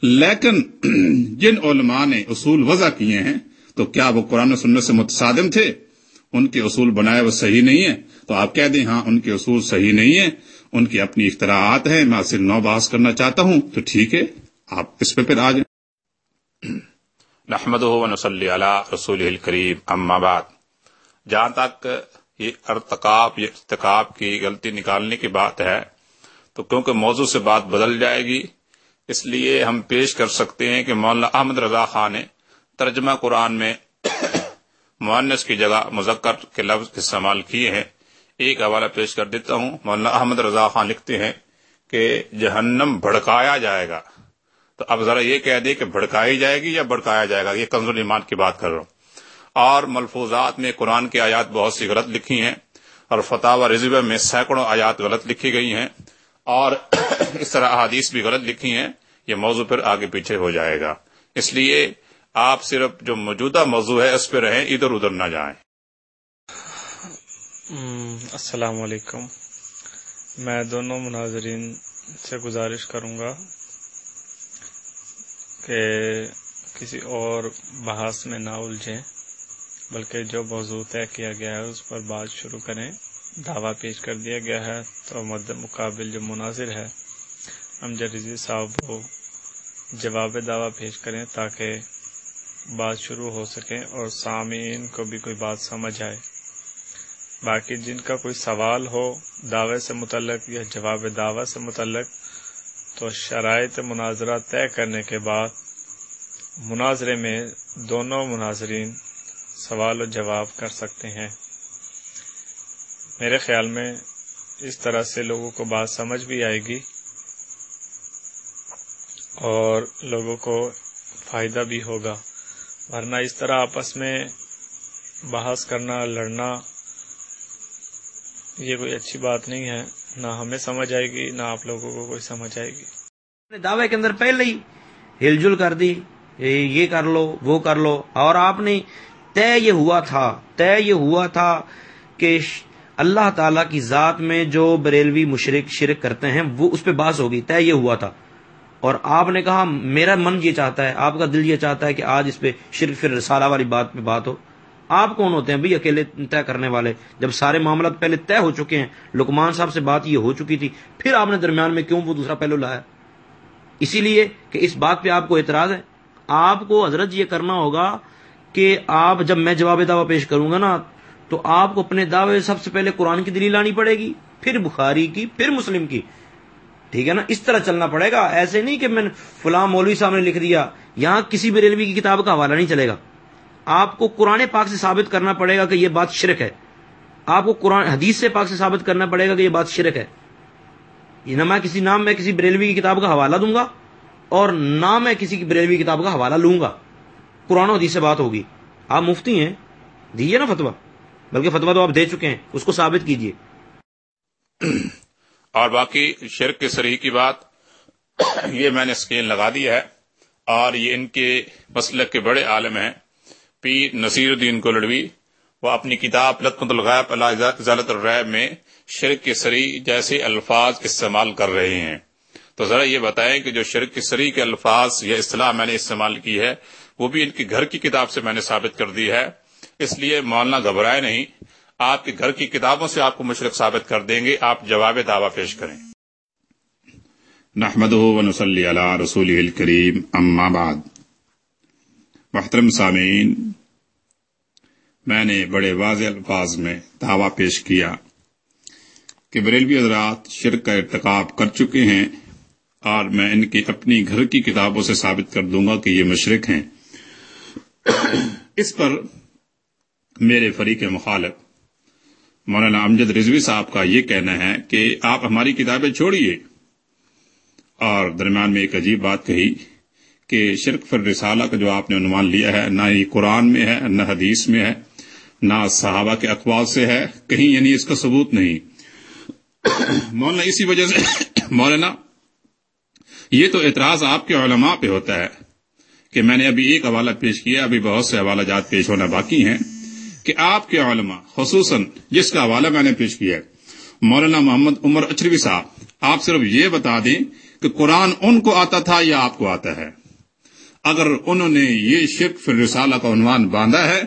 لیکن جن علماء نے اصول وضع کیے ہیں، تو کیا وہ قرآن و سنت سے متصادم تھے؟ ان کے اصول بنائے وہ صحیح نہیں ہے تو آپ کہہ دیں ہاں ان کے اصول صحیح نہیں ہیں۔ ان کی اپنی اختراعات ہیں۔ میں صرف نو بحث کرنا چاہتا ہوں، تو ٹھیک ہے۔ آپ اس پہ پھر آ جائیں نحمد ونسلی علی رسول الکریم، اما بعد۔ جہاں تک یہ ارتقاب یا ارتقاب کی غلطی نکالنے کی بات ہے، تو کیونکہ موضوع سے بات بدل جائے گی، اس لیے ہم پیش کر سکتے ہیں کہ مولانا احمد رضا خان نے ترجمہ قرآن میں معنس کی جگہ مذکر کے لفظ استعمال کیے ہیں۔ ایک حوالہ پیش کر دیتا ہوں۔ مولانا احمد رضا خان لکھتے ہیں کہ جہنم بھڑکایا جائے گا۔ تو اب ذرا یہ کہہ دے کہ بھڑکائی جائے گی یا بھڑکایا جائے گا؟ یہ کمزور ایمان کی بات کر رہا ہوں۔ اور ملفوظات میں قرآن کی آیات بہت سی غلط لکھی ہیں اور فتح و رضوہ میں سینکڑوں آیات غلط لکھی گئی ہیں اور اس طرح احادیث بھی غلط لکھی ہیں۔ یہ موضوع پھر آگے پیچھے ہو جائے گا۔ اس لیے آپ صرف جو موجودہ موضوع ہے اس پہ رہیں، ادھر ادھر نہ جائیں۔ السلام علیکم۔ میں دونوں مناظرین سے گزارش کروں گا کہ کسی اور بحث میں نہ الجھیں، بلکہ جو موضوع طے کیا گیا ہے اس پر بات شروع کریں۔ دعویٰ پیش کر دیا گیا ہے تو مد مقابل جو مناظر ہے امجد رضی صاحب وہ جواب دعویٰ پیش کریں تاکہ بات شروع ہو سکے اور سامعین کو بھی کوئی بات سمجھ آئے۔ باقی جن کا کوئی سوال ہو دعوے سے متعلق یا جواب دعوی سے متعلق تو شرائط مناظرہ طے کرنے کے بعد مناظرے میں دونوں مناظرین سوال و جواب کر سکتے ہیں۔ میرے خیال میں اس طرح سے لوگوں کو بات سمجھ بھی آئے گی اور لوگوں کو فائدہ بھی ہوگا۔ ورنہ اس طرح آپس میں بحث کرنا، لڑنا یہ کوئی اچھی بات نہیں ہے۔ نہ ہمیں سمجھ آئے گی، نہ آپ لوگوں کو کوئی سمجھ آئے گی۔ دعوے کے اندر پہلے ہی ہل جل کر دی، یہ کر لو، وہ کر لو۔ اور آپ نے طے یہ ہوا تھا، طے یہ ہوا تھا کہ اللہ تعالی کی ذات میں جو بریلوی مشرق شرک کرتے ہیں، وہ اس پہ باس ہوگی، طے یہ ہوا تھا۔ اور آپ نے کہا، میرا من یہ چاہتا ہے، آپ کا دل یہ چاہتا ہے کہ آج اس پہ شرک پھر رسالہ والی بات پہ بات ہو۔ آپ کون ہوتے ہیں بھائی اکیلے طے کرنے والے؟ جب سارے معاملات پہلے طے ہو چکے ہیں لکمان صاحب سے بات یہ ہو چکی تھی، پھر آپ نے درمیان میں کیوں وہ دوسرا پہلو لایا؟ اسی لیے کہ اس بات پہ آپ کو اعتراض ہے۔ آپ کو حضرت یہ کرنا ہوگا کہ آپ جب میں جواب دعویٰ پیش کروں گا نا، تو آپ کو اپنے دعوے سب سے پہلے قرآن کی دلیل لانی پڑے گی، پھر بخاری کی، پھر مسلم کی۔ ٹھیک ہے نا؟ اس طرح چلنا پڑے گا۔ ایسے نہیں کہ میں فلاں مولوی صاحب نے لکھ دیا، یہاں کسی بھی ریلوی کی کتاب کا حوالہ نہیں چلے گا۔ آپ کو قرآن پاک سے ثابت کرنا پڑے گا کہ یہ بات شرک ہے۔ آپ کو قرآن، حدیث سے پاک سے ثابت کرنا پڑے گا کہ یہ بات شرک ہے۔ یہ نہ میں کسی نام، میں کسی بریلوی کی کتاب کا حوالہ دوں گا اور نہ میں کسی کی بریلوی کتاب کا حوالہ لوں گا۔ قرآن و حدیث سے بات ہوگی۔ آپ مفتی ہیں دیجیے نا فتوا بلکہ فتوا تو آپ دے چکے ہیں، اس کو ثابت کیجیے اور باقی شرک کے سریح کی بات، یہ میں نے اسکین لگا دی ہے اور یہ ان کے مسلک کے بڑے عالم ہیں۔ پیر نصیر الدین گولڈوی وہ اپنی کتاب لطمت الغیب ضالت الریب میں شرک کے سری جیسے الفاظ استعمال کر رہے ہیں۔ تو ذرا یہ بتائیں کہ جو شرک کی سری کے الفاظ یا اصطلاح میں نے استعمال کی ہے، وہ بھی ان کی گھر کی کتاب سے میں نے ثابت کر دی ہے۔ اس لیے مولانا گھبرائے نہیں، آپ کے گھر کی کتابوں سے آپ کو مشرق ثابت کر دیں گے۔ آپ جواب دعویٰ پیش کریں۔ نحمد رسول الکریم، اما بعد۔ محترم سامعین، میں نے بڑے واضح الفاظ میں دعویٰ پیش کیا کہ بریلوی حضرات شرک کا ارتکاب کر چکے ہیں اور میں ان کی اپنی گھر کی کتابوں سے ثابت کر دوں گا کہ یہ مشرق ہیں۔ اس پر میرے فریق مخالف مولانا امجد رضوی صاحب کا یہ کہنا ہے کہ آپ ہماری کتابیں چھوڑیے اور درمیان میں ایک عجیب بات کہی کہ شرک فر رسالہ کا جو آپ نے عنوان لیا ہے، نہ ہی قرآن میں ہے، نہ حدیث میں ہے، نہ صحابہ کے اقوال سے ہے، کہیں یعنی اس کا ثبوت نہیں۔ مولانا، اسی وجہ سے، مولانا، یہ تو اعتراض آپ کے علماء پہ ہوتا ہے کہ میں نے ابھی ایک حوالہ پیش کیا، ابھی بہت سے حوالہ جات پیش ہونا باقی ہیں کہ آپ کے علماء، خصوصاً جس کا حوالہ میں نے پیش کیا ہے، مولانا محمد عمر اچروی صاحب، آپ صرف یہ بتا دیں کہ قرآن ان کو آتا تھا یا آپ کو آتا ہے۔ اگر انہوں نے یہ شرک فر رسالہ کا عنوان باندھا ہے،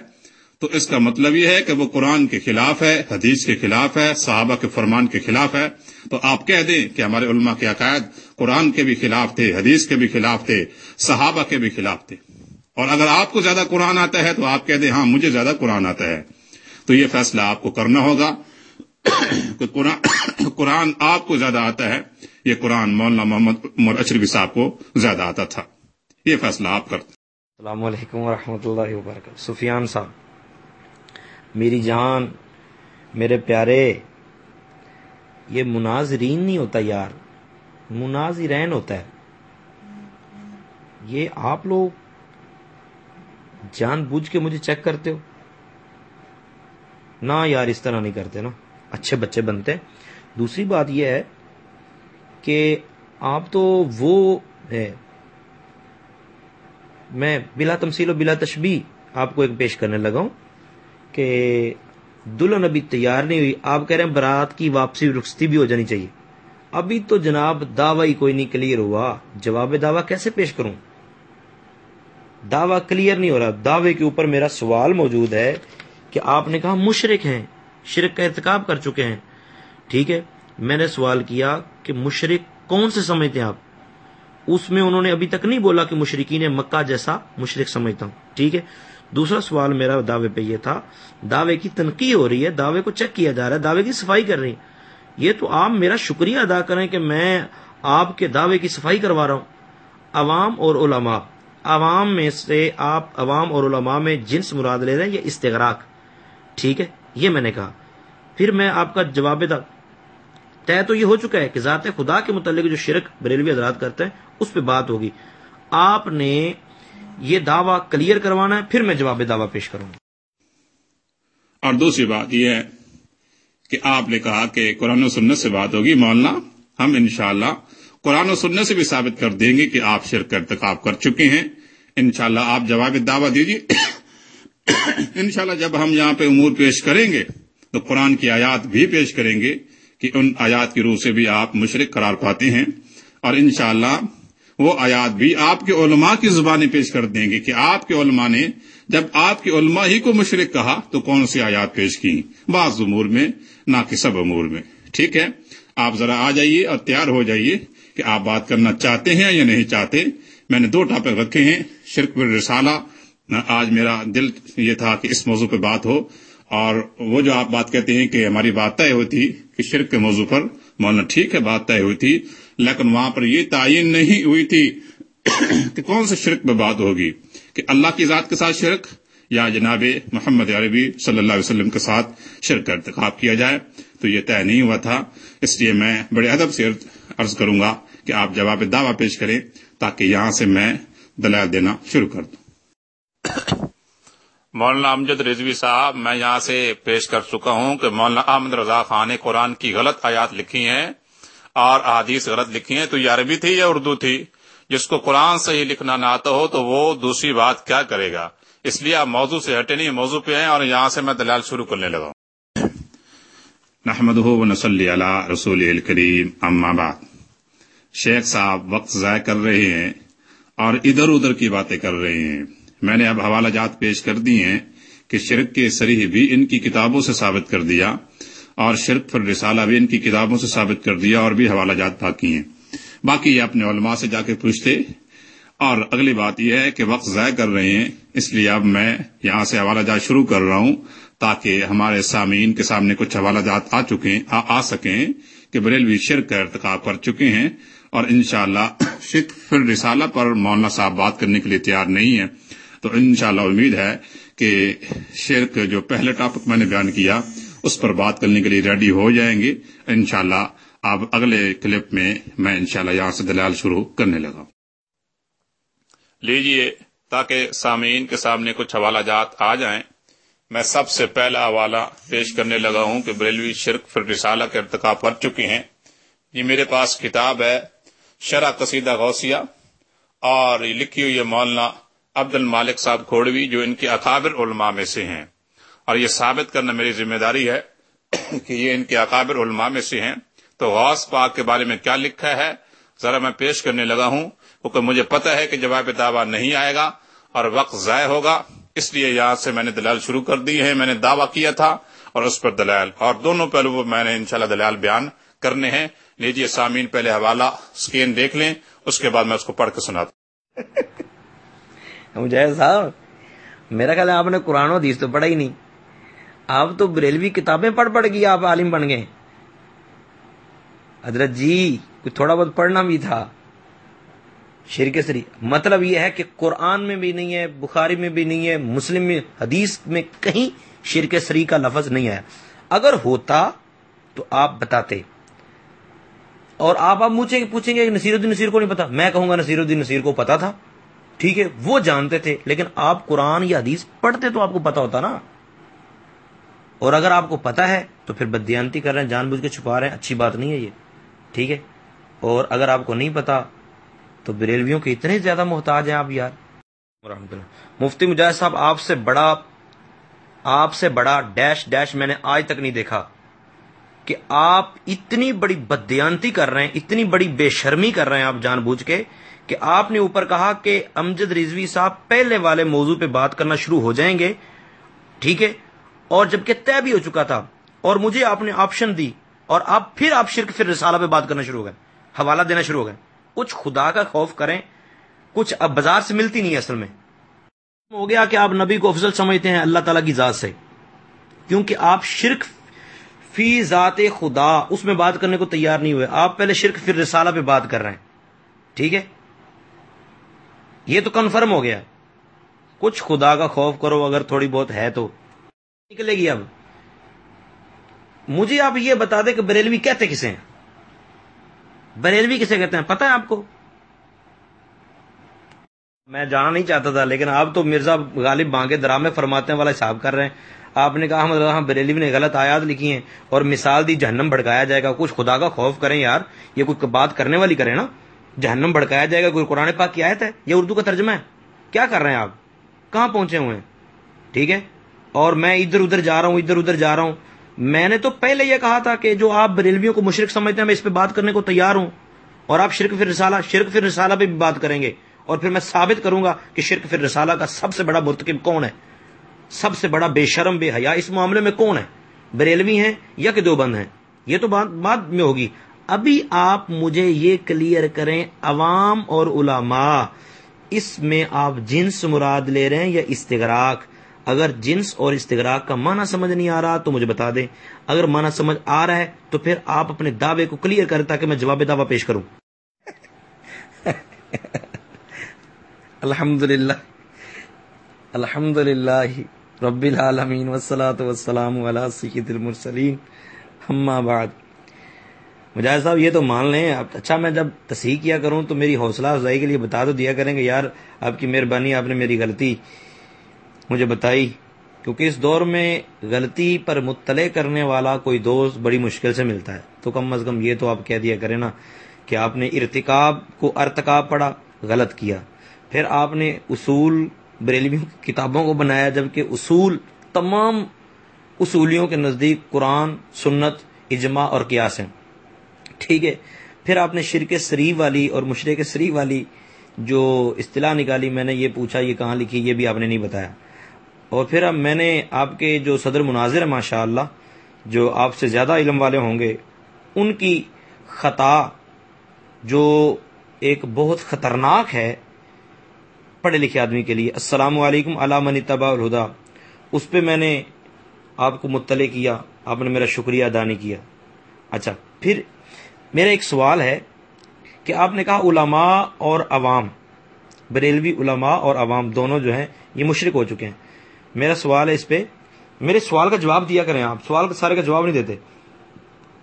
تو اس کا مطلب یہ ہے کہ وہ قرآن کے خلاف ہے، حدیث کے خلاف ہے، صحابہ کے فرمان کے خلاف ہے۔ تو آپ کہہ دیں کہ ہمارے علماء کے عقائد قرآن کے بھی خلاف تھے، حدیث کے بھی خلاف تھے، صحابہ کے بھی خلاف تھے۔ اور اگر آپ کو زیادہ قرآن آتا ہے تو آپ کہہ دیں ہاں مجھے زیادہ قرآن آتا ہے۔ تو یہ فیصلہ آپ کو کرنا ہوگا کہ قرآن قرآن آپ کو زیادہ آتا ہے، یہ قرآن مولانا محمد عمر اشرفی صاحب کو زیادہ آتا تھا۔ یہ فیصلہ آپ کرتے السلام علیکم ورحمۃ اللہ وبرکاتہ۔ سفیان صاحب، میری جان، میرے پیارے، یہ مناظرین نہیں ہوتا یار، مناظرین ہوتا ہے۔ یہ آپ لوگ جان بوجھ کے مجھے چیک کرتے ہو؟ نہ یار، اس طرح نہیں کرتے نا۔ اچھے بچے بنتے ہیں۔ دوسری بات یہ ہے کہ آپ تو وہ ہے میں بلا تمثیل و بلا تشبیح آپ کو ایک پیش کرنے لگا ہوں کہ دلہن ابھی تیار نہیں ہوئی۔ آپ کہہ رہے ہیں برات کی واپسی رخصتی بھی ہو جانی چاہیے۔ ابھی تو جناب دعوی کوئی نہیں کلیئر ہوا۔ جواب دعویٰ کیسے پیش کروں؟ دعویٰ کلیئر نہیں ہو رہا۔ دعوے کے اوپر میرا سوال موجود ہے کہ آپ نے کہا مشرق ہیں، شرک کا ارتکاب کر چکے ہیں۔ ٹھیک ہے، میں نے سوال کیا کہ مشرق کون سے سمجھتے ہیں آپ؟ اس میں انہوں نے ابھی تک نہیں بولا کہ مشرقین مکہ جیسا مشرق سمجھتا ہوں۔ ٹھیک ہے؟ دوسرا سوال میرا دعوے پہ یہ تھا، دعوے کی تنقید ہو رہی ہے، دعوے کو چیک کیا جا رہا ہے، دعوے کی صفائی کر رہی ہے یہ تو آپ میرا شکریہ ادا کریں کہ میں آپ کے دعوے کی صفائی کروا رہا ہوں۔ عوام اور علماء، عوام میں سے آپ، عوام اور علماء میں جنس مراد لے رہے ہیں یا استغراق؟ ٹھیک ہے؟ یہ میں نے کہا۔ پھر میں آپ کا جواب دا طے تو یہ ہو چکا ہے کہ ذات خدا کے متعلق جو شرک بریلوی حضرات کرتے ہیں، اس پہ بات ہوگی۔ آپ نے یہ دعویٰ کلیئر کروانا ہے، پھر میں جواب دعویٰ پیش کروں گا۔ اور دوسری بات یہ ہے کہ آپ نے کہا کہ قرآن و سنت سے بات ہوگی۔ مولانا، ہم انشاءاللہ قرآن و سنت سے بھی ثابت کر دیں گے کہ آپ شرک کا کر چکے ہیں۔ انشاءاللہ آپ جواب دعویٰ دیجیے۔ انشاءاللہ جب ہم یہاں پہ امور پیش کریں گے، تو قرآن کی آیات بھی پیش کریں گے۔ کہ ان آیات کی روح سے بھی آپ مشرق قرار پاتے ہیں اور انشاءاللہ وہ آیات بھی آپ کے علماء کی زبانیں پیش کر دیں گے کہ آپ کے علماء نے جب آپ کے علماء ہی کو مشرق کہا تو کون سی آیات پیش کی بعض امور میں نہ کہ سب امور میں۔ ٹھیک ہے؟ آپ ذرا آ جائیے اور تیار ہو جائیے کہ آپ بات کرنا چاہتے ہیں یا نہیں چاہتے۔ میں نے دو ٹاپک رکھے ہیں، شرک پر رسالہ۔ آج میرا دل یہ تھا کہ اس موضوع پہ بات ہو۔ اور وہ جو آپ بات کہتے ہیں کہ ہماری بات طے ہوتی کہ شرک کے موضوع پر، مولانا ٹھیک ہے، بات طے ہوئی تھی، لیکن وہاں پر یہ تعین نہیں ہوئی تھی کہ کون سے شرک پہ بات ہوگی، کہ اللہ کی ذات کے ساتھ شرک یا جناب محمد عربی صلی اللہ علیہ وسلم کے ساتھ شرک کا ارتکاب کیا جائے، تو یہ طے نہیں ہوا تھا۔ اس لیے میں بڑے ادب سے عرض کروں گا کہ آپ جواب دعویٰ پیش کریں تاکہ یہاں سے میں دلائل دینا شروع کر دوں۔ مولانا امجد رضوی صاحب، میں یہاں سے پیش کر چکا ہوں کہ مولانا احمد رضا خان نے قرآن کی غلط آیات لکھی ہیں اور احادیث غلط لکھی ہیں، تو یہ عربی تھی یا اردو تھی؟ جس کو قرآن سے ہی لکھنا نہ آتا ہو تو وہ دوسری بات کیا کرے گا؟ اس لیے آپ موضوع سے ہٹے نہیں، موضوع پہ ہیں اور یہاں سے میں دلال شروع کرنے لگا نحمد و نسلی علی رسول الکریم، اما بعد۔ شیخ صاحب وقت ضائع کر رہے ہیں اور ادھر ادھر کی باتیں کر رہے ہیں۔ میں نے اب حوالہ جات پیش کر دی ہیں کہ شرک کے سریح بھی ان کی کتابوں سے ثابت کر دیا اور شرک پر رسالہ بھی ان کی کتابوں سے ثابت کر دیا اور بھی حوالہ جات باقی ہیں۔ باقی یہ اپنے علماء سے جا کے پوچھتے اور اگلی بات یہ ہے کہ وقت ضائع کر رہے ہیں اس لیے اب میں یہاں سے حوالہ جات شروع کر رہا ہوں تاکہ ہمارے سامعین کے سامنے کچھ حوالہ جات آ چکے آ, آ سکیں کہ بریلوی شرک کا ارتقاب کر چکے ہیں اور انشاءاللہ شرک پھر رسالہ پر مولانا صاحب بات کرنے کے لیے تیار نہیں ہے تو انشاءاللہ امید ہے کہ شرک جو پہلے ٹاپک میں نے بیان کیا، اس پر بات کرنے کے لیے ریڈی ہو جائیں گے۔ انشاءاللہ اب اگلے کلپ میں میں انشاءاللہ یہاں سے دلال شروع کرنے لگا لیجیے تاکہ سامعین کے سامنے کچھ حوالہ جات آ جائیں۔ میں سب سے پہلا حوالہ پیش کرنے لگا ہوں کہ بریلوی شرک فر رسالہ کے ارتقاب کر چکے ہیں۔ یہ میرے پاس کتاب ہے شرح قصیدہ غوثیہ اور یہ لکھی ہوئی ہے مولانا عبد المالک صاحب کھوڑوی جو ان کے اکابر علماء میں سے ہیں۔ اور یہ ثابت کرنا میری ذمہ داری ہے کہ یہ ان کے اکابر علماء میں سے ہیں۔ تو غوث پاک کے بارے میں کیا لکھا ہے؟ ذرا میں پیش کرنے لگا ہوں۔ کیونکہ مجھے پتہ ہے کہ جواب دعویٰ نہیں آئے گا اور وقت ضائع ہوگا۔ اس لیے یہاں سے میں نے دلال شروع کر دی ہے میں نے دعویٰ کیا تھا اور اس پر دلال اور دونوں پہلو میں نے انشاءاللہ دلال بیان کرنے ہیں۔ لیجیے سامعین، پہلے حوالہ اسکین دیکھ لیں۔ اس کے بعد میں اس کو پڑھ کے سناتا مجاہد صاحب، میرا خیال ہے آپ نے قرآن و حدیث تو پڑھا ہی نہیں۔ آپ تو بریلوی کتابیں پڑھ پڑھ کے آپ عالم بن گئے۔ حضرت جی کچھ تھوڑا بہت پڑھنا بھی تھا۔ شرک سری مطلب یہ ہے کہ قرآن میں بھی نہیں ہے، بخاری میں بھی نہیں ہے، مسلم میں، حدیث میں کہیں شرک سری کا لفظ نہیں آیا۔ اگر ہوتا تو آپ بتاتے۔ اور آپ آپ مجھے پوچھیں گے کہ نصیر الدین نصیر کو نہیں پتا؟ میں کہوں گا نصیر الدین نصیر کو پتا تھا۔ ٹھیک ہے، وہ جانتے تھے، لیکن آپ قرآن یا حدیث پڑھتے تو آپ کو پتا ہوتا نا۔ اور اگر آپ کو پتا ہے تو پھر بدیانتی کر رہے ہیں، جان بوجھ کے چھپا رہے ہیں، اچھی بات نہیں ہے یہ، ٹھیک ہے۔ اور اگر آپ کو نہیں پتا تو بریلویوں کے اتنے زیادہ محتاج ہیں آپ یار۔ رحمت اللہ مفتی مجاہد صاحب، آپ سے بڑا، آپ سے بڑا ڈیش ڈیش میں نے آج تک نہیں دیکھا کہ آپ اتنی بڑی بدیانتی کر رہے ہیں، اتنی بڑی بے شرمی کر رہے ہیں آپ جان بوجھ کے۔ کہ آپ نے اوپر کہا کہ امجد رضوی صاحب پہلے والے موضوع پہ بات کرنا شروع ہو جائیں گے، ٹھیک ہے؟ اور جبکہ طے بھی ہو چکا تھا اور مجھے آپ نے آپشن دی اور آپ پھر آپ شرک پھر رسالہ پہ بات کرنا شروع ہو گئے، حوالہ دینا شروع ہو گئے۔ کچھ خدا کا خوف کریں، کچھ اب بازار سے ملتی نہیں ہے اصل میں۔ ہو گیا کہ آپ نبی کو افضل سمجھتے ہیں، اللہ تعالیٰ کی ذات سے۔ کیونکہ آپ شرک فی ذات خدا، اس میں بات کرنے کو تیار نہیں ہوئے۔ آپ پہلے شرک پھر رسالہ پہ بات کر رہے ہیں، ٹھیک ہے؟ یہ تو کنفرم ہو گیا۔ کچھ خدا کا خوف کرو اگر تھوڑی بہت ہے تو۔ نکلے گی اب۔ مجھے آپ یہ بتا دیں کہ بریلوی کہتے کسے ہیں؟ بریلوی کسے کہتے ہیں؟ پتہ ہے آپ کو؟ میں جانا نہیں چاہتا تھا، لیکن آپ تو مرزا غالب بانگے درامے فرماتے ہیں، والا حساب کر رہے ہیں۔ آپ نے کہا احمد ہاں، اللہ بریلوی نے غلط آیات لکھی ہیں اور مثال دی جہنم بھڑکایا جائے گا۔ کچھ خدا کا خوف کریں یار، یہ کوئی بات کرنے والی کریں نا؟ جہنم بھڑکایا جائے گا، کوئی قرآن پاک کی آیت ہے؟ یہ اردو کا ترجمہ ہے۔ کیا کر رہے ہیں آپ؟ کہاں پہنچے ہوئے ہیں؟ ٹھیک ہے؟ اور میں ادھر ادھر جا رہا ہوں، ادھر ادھر جا رہا ہوں۔ میں نے تو پہلے یہ کہا تھا کہ جو آپ بریلویوں کو مشرق سمجھتے ہیں، میں اس پہ بات کرنے کو تیار ہوں۔ اور آپ شرک پھر رسالہ شرک پھر رسالہ پہ بھی بات کریں گے۔ اور پھر میں ثابت کروں گا کہ شرک پھر رسالہ کا سب سے بڑا مرتکب کون ہے؟ سب سے بڑا بے شرم، بے حیا، اس معاملے میں کون ہے؟ بریلوی ہیں یا کہ دو بند ہیں؟ یہ تو بات بعد میں ہوگی۔ ابھی آپ مجھے یہ کلیئر کریں، عوام اور علماء، اس میں آپ جنس مراد لے رہے ہیں یا استغراق؟ اگر جنس اور استغراق کا معنی سمجھ نہیں آ رہا تو مجھے بتا دیں۔ اگر معنی سمجھ آ رہا ہے تو پھر آپ اپنے دعوے کو کلیئر کریں تاکہ میں جواب دعویٰ پیش کروں۔ الحمد للہ الحمد للہ رب العالمین والصلاة والسلام علی سید المرسلین۔ اما بعد۔ مجاہد صاحب، یہ تو مان لیں، اب اچھا میں جب تصحیح کیا کروں تو میری حوصلہ افزائی کے لیے بتا تو دیا کریں گے یار، آپ کی مہربانی، آپ نے میری غلطی مجھے بتائی۔ کیونکہ اس دور میں غلطی پر مطلع کرنے والا کوئی دوست بڑی مشکل سے ملتا ہے۔ تو کم از کم یہ تو آپ کہہ دیا کریں نا کہ آپ نے ارتکاب کو ارتکاب پڑھا، غلط کیا۔ پھر آپ نے اصول بریلوی کتابوں کو بنایا، جبکہ اصول تمام اصولیوں کے نزدیک قرآن، سنت، اجماع اور قیاس ہیں۔ ٹھیک ہے۔ پھر آپ نے شرک سری والی اور مشرق سری والی جو اصطلاح نکالی، میں نے یہ پوچھا، یہ کہاں لکھی؟ یہ بھی آپ نے نہیں بتایا۔ اور پھر اب میں نے آپ کے جو صدر مناظر ہیں ماشاء اللہ جو آپ سے زیادہ علم والے ہوں گے، ان کی خطا جو ایک بہت خطرناک ہے پڑھے لکھے آدمی کے لیے۔ السلام علیکم علام طبا الہدا۔ اس پہ میں نے آپ کو مطلع کیا، آپ نے میرا شکریہ ادا نہیں کیا۔ اچھا پھر میرا ایک سوال ہے کہ آپ نے کہا علماء اور عوام، بریلوی علماء اور عوام دونوں جو ہیں، یہ مشرق ہو چکے ہیں۔ میرا سوال ہے اس پہ۔ میرے سوال کا جواب دیا کریں آپ۔ سوال کا سارے کا جواب نہیں دیتے۔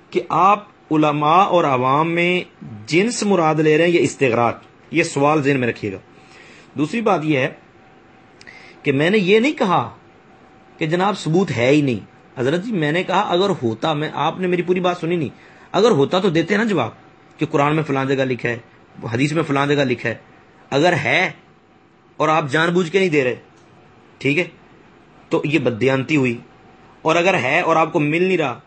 کہ آپ علماء اور عوام میں جنس مراد لے رہے ہیں یا استغراق؟ یہ سوال ذہن میں رکھیے گا۔ دوسری بات یہ ہے کہ میں نے یہ نہیں کہا کہ جناب ثبوت ہے ہی نہیں۔ حضرت جی میں نے کہا اگر ہوتا، میں، آپ نے میری پوری بات سنی نہیں۔ اگر ہوتا تو دیتے نا جواب کہ قرآن میں فلاں جگہ لکھا ہے، حدیث میں فلاں جگہ لکھا ہے۔ اگر ہے اور آپ جان بوجھ کے نہیں دے رہے، ٹھیک ہے؟ تو یہ بدیانتی ہوئی۔ اور اگر ہے اور آپ کو مل نہیں رہا،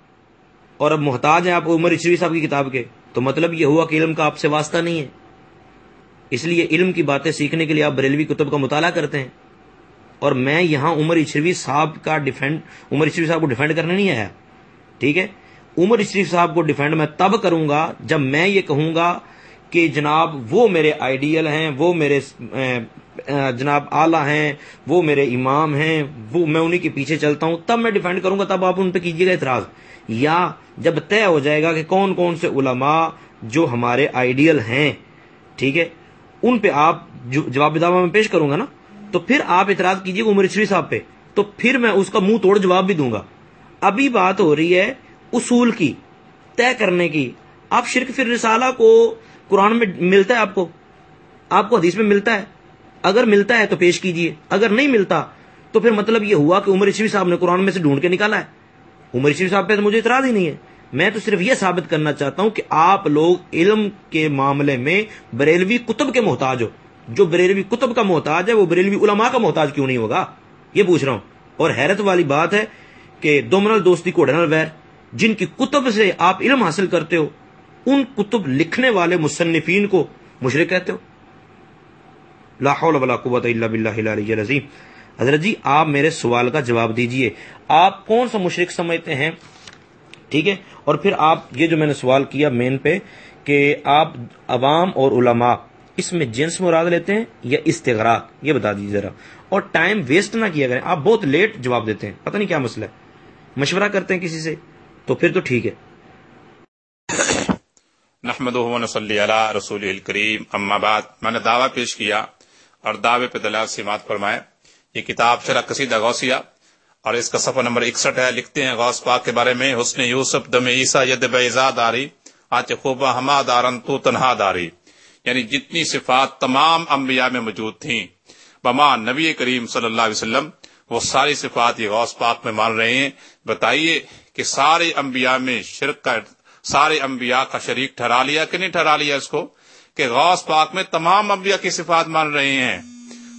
اور اب محتاج ہیں آپ عمر اشوی صاحب کی کتاب کے، تو مطلب یہ ہوا کہ علم کا آپ سے واسطہ نہیں ہے۔ اس لیے علم کی باتیں سیکھنے کے لیے آپ بریلوی کتب کا مطالعہ کرتے ہیں۔ اور میں یہاں عمر اشروی صاحب کا ڈیفینڈ عمر اشروی صاحب کو ڈیفینڈ کرنے نہیں آیا، ٹھیک ہے؟ عمر اشریف صاحب کو ڈیفینڈ میں تب کروں گا جب میں یہ کہوں گا کہ جناب وہ میرے آئیڈیل ہیں، وہ میرے جناب اعلی ہیں، وہ میرے امام ہیں، وہ میں انہیں کے پیچھے چلتا ہوں، تب میں ڈیفینڈ کروں گا، تب آپ ان پہ کیجیے گا اعتراض۔ یا جب طے ہو جائے گا کہ کون کون سے علماء جو ہمارے آئیڈیل ہیں، ٹھیک ہے، ان پہ آپ جواب دعوی میں پیش کروں گا نا، تو پھر آپ اعتراض کیجیے گا عمر اشری صاحب پہ، تو پھر میں اس کا منہ توڑ جواب بھی دوں گا۔ ابھی بات ہو رہی ہے اصول کی، طے کرنے کی۔ آپ شرک فر رسالہ کو قرآن میں ملتا ہے آپ کو؟ آپ کو حدیث میں ملتا ہے؟ اگر ملتا ہے تو پیش کیجیے۔ اگر نہیں ملتا تو پھر مطلب یہ ہوا کہ عمر اشوی صاحب نے قرآن میں سے ڈھونڈ کے نکالا ہے۔ عمر اشوی صاحب پہ تو مجھے اعتراض ہی نہیں ہے۔ میں تو صرف یہ ثابت کرنا چاہتا ہوں کہ آپ لوگ علم کے معاملے میں بریلوی کتب کے محتاج ہو۔ جو بریلوی کتب کا محتاج ہے، وہ بریلوی علماء کا محتاج کیوں نہیں ہوگا؟ یہ پوچھ رہا ہوں۔ اور حیرت والی بات ہے کہ دومنل دوستی کوڈنل ویر۔ جن کی کتب سے آپ علم حاصل کرتے ہو، ان کتب لکھنے والے مصنفین کو مشرق کہتے ہو۔ لا حول ولا قوت الا باللہ العلی العظیم۔ حضرت جی آپ میرے سوال کا جواب دیجیے۔ آپ کون سا مشرق سمجھتے ہیں؟ ٹھیک ہے؟ اور پھر آپ، یہ جو میں نے سوال کیا مین پہ، کہ آپ عوام اور علماء اس میں جنس مراد لیتے ہیں یا استغراق؟ یہ بتا دیجیے ذرا۔ اور ٹائم ویسٹ نہ کیا کریں، آپ بہت لیٹ جواب دیتے ہیں۔ پتہ نہیں کیا مسئلہ ہے۔ مشورہ کرتے ہیں کسی سے۔ تو پھر تو ٹھیک ہے۔ نحمد صلی علی رسول الکریم، اما بعد، میں نے دعویٰ پیش کیا اور دعوے پہ دلال سماعت فرمائے۔ یہ کتاب شرح قصیدہ غوثیہ اور اس کا صفحہ نمبر اکسٹھ ہے۔ لکھتے ہیں غوث پاک کے بارے میں، حسن یوسف دم عیسیٰ ید بیزا داری آچ خوبہ ہما دارن تو تنہا داری۔ یعنی جتنی صفات تمام انبیاء میں موجود تھیں۔ بما نبی کریم صلی اللہ علیہ وسلم، وہ ساری صفات یہ غوث پاک میں مان رہے ہیں۔ بتائیے کہ سارے انبیاء میں شرک کا سارے انبیاء کا شریک ٹھہرا لیا کہ نہیں ٹھہرا لیا اس کو؟ کہ غوث پاک میں تمام انبیاء کی صفات مان رہے ہیں۔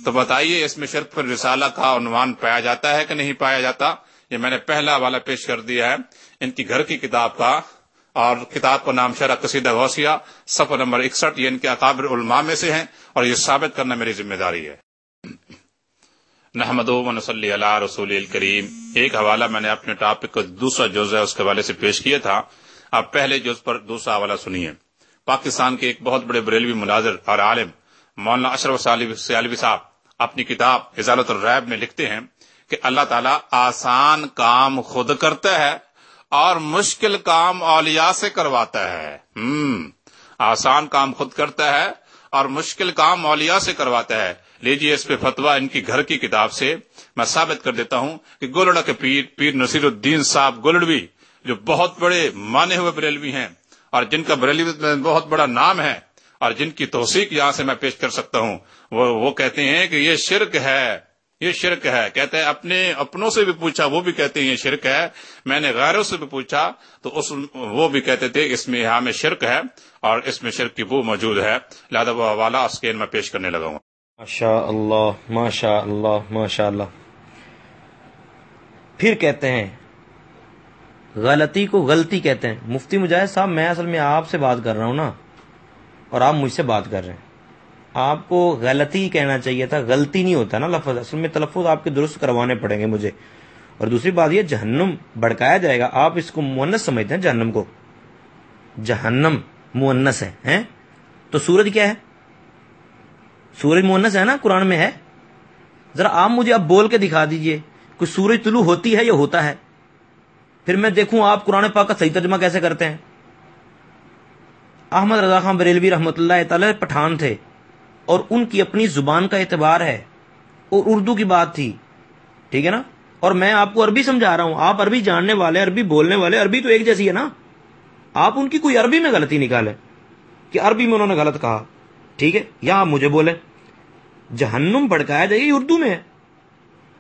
تو بتائیے اس میں شرک پر رسالہ کا عنوان پایا جاتا ہے کہ نہیں پایا جاتا؟ یہ میں نے پہلا والا پیش کر دیا ہے۔ ان کی گھر کی کتاب کا اور کتاب کا نام شرح قصیدہ غوثیہ، صفحہ نمبر اکسٹھ، یہ ان کے اقابر علماء میں سے ہیں اور یہ ثابت کرنا میری ذمہ داری ہے۔ نحمد صلی اللہ رسول الکریم۔ ایک حوالہ میں نے اپنے ٹاپک کو دوسرا جز ہے، اس کے حوالے سے پیش کیا تھا۔ اب پہلے جز پر دوسرا حوالہ سنیے۔ پاکستان کے ایک بہت بڑے بریلوی مناظر اور عالم مولانا اشرف سیالوی صاحب اپنی کتاب اجالت الریب میں لکھتے ہیں کہ اللہ تعالیٰ آسان کام خود کرتا ہے اور مشکل کام اولیاء سے کرواتا ہے۔ ہم آسان کام خود کرتا ہے اور مشکل کام اولیاء سے کرواتا ہے۔ لیجیے اس پہ فتوا ان کی گھر کی کتاب سے میں ثابت کر دیتا ہوں کہ گولڑا کے پیر پیر نصیر الدین صاحب گولڑوی، جو بہت بڑے مانے ہوئے بریلوی ہیں اور جن کا بریلوی میں بہت بڑا نام ہے اور جن کی توثیق یہاں سے میں پیش کر سکتا ہوں، وہ وہ کہتے ہیں کہ یہ شرک ہے، یہ شرک ہے۔ کہتے ہیں اپنے اپنوں سے بھی پوچھا، وہ بھی کہتے ہیں یہ شرک ہے۔ میں نے غیروں سے بھی پوچھا تو اس، وہ بھی کہتے تھے اس میں یہاں میں شرک ہے اور اس میں شرک کی بو موجود ہے۔ لہٰذا وہ حوالہ اسکین میں پیش کرنے لگا ہوں۔ ماشاء اللہ ماشاء اللہ ماشاء اللہ پھر کہتے ہیں، غلطی کو غلطی کہتے ہیں۔ مفتی مجاہد صاحب، میں اصل میں آپ سے بات کر رہا ہوں نا، اور آپ مجھ سے بات کر رہے ہیں۔ آپ کو غلطی کہنا چاہیے تھا، غلطی نہیں ہوتا نا لفظ۔ اصل میں تلفظ آپ کے درست کروانے پڑیں گے مجھے۔ اور دوسری بات یہ، جہنم بڑکایا جائے گا۔ آپ اس کو مونس سمجھتے ہیں، جہنم کو۔ جہنم مونس ہے تو سورج کیا ہے؟ سورج مونس ہے نا، قرآن میں ہے۔ ذرا آپ مجھے اب بول کے دکھا دیجیے، کوئی سورج طلوع ہوتی ہے یا ہوتا ہے؟ پھر میں دیکھوں آپ قرآن پاک کا صحیح ترجمہ کیسے کرتے ہیں۔ احمد رضا خان بریلوی رحمۃ اللہ تعالی پٹھان تھے اور ان کی اپنی زبان کا اعتبار ہے۔ اور اردو کی بات تھی۔ ٹھیک ہے نا؟ اور میں آپ کو عربی سمجھا رہا ہوں۔ آپ عربی جاننے والے، عربی بولنے والے، عربی تو ایک جیسی ہے نا۔ آپ ان کی کوئی عربی میں غلطی نکالے کہ عربی میں انہوں نے غلط کہا۔ ٹھیک ہے؟ یا آپ مجھے بولے جہنم بھڑکایا جائے گی اردو میں ہے۔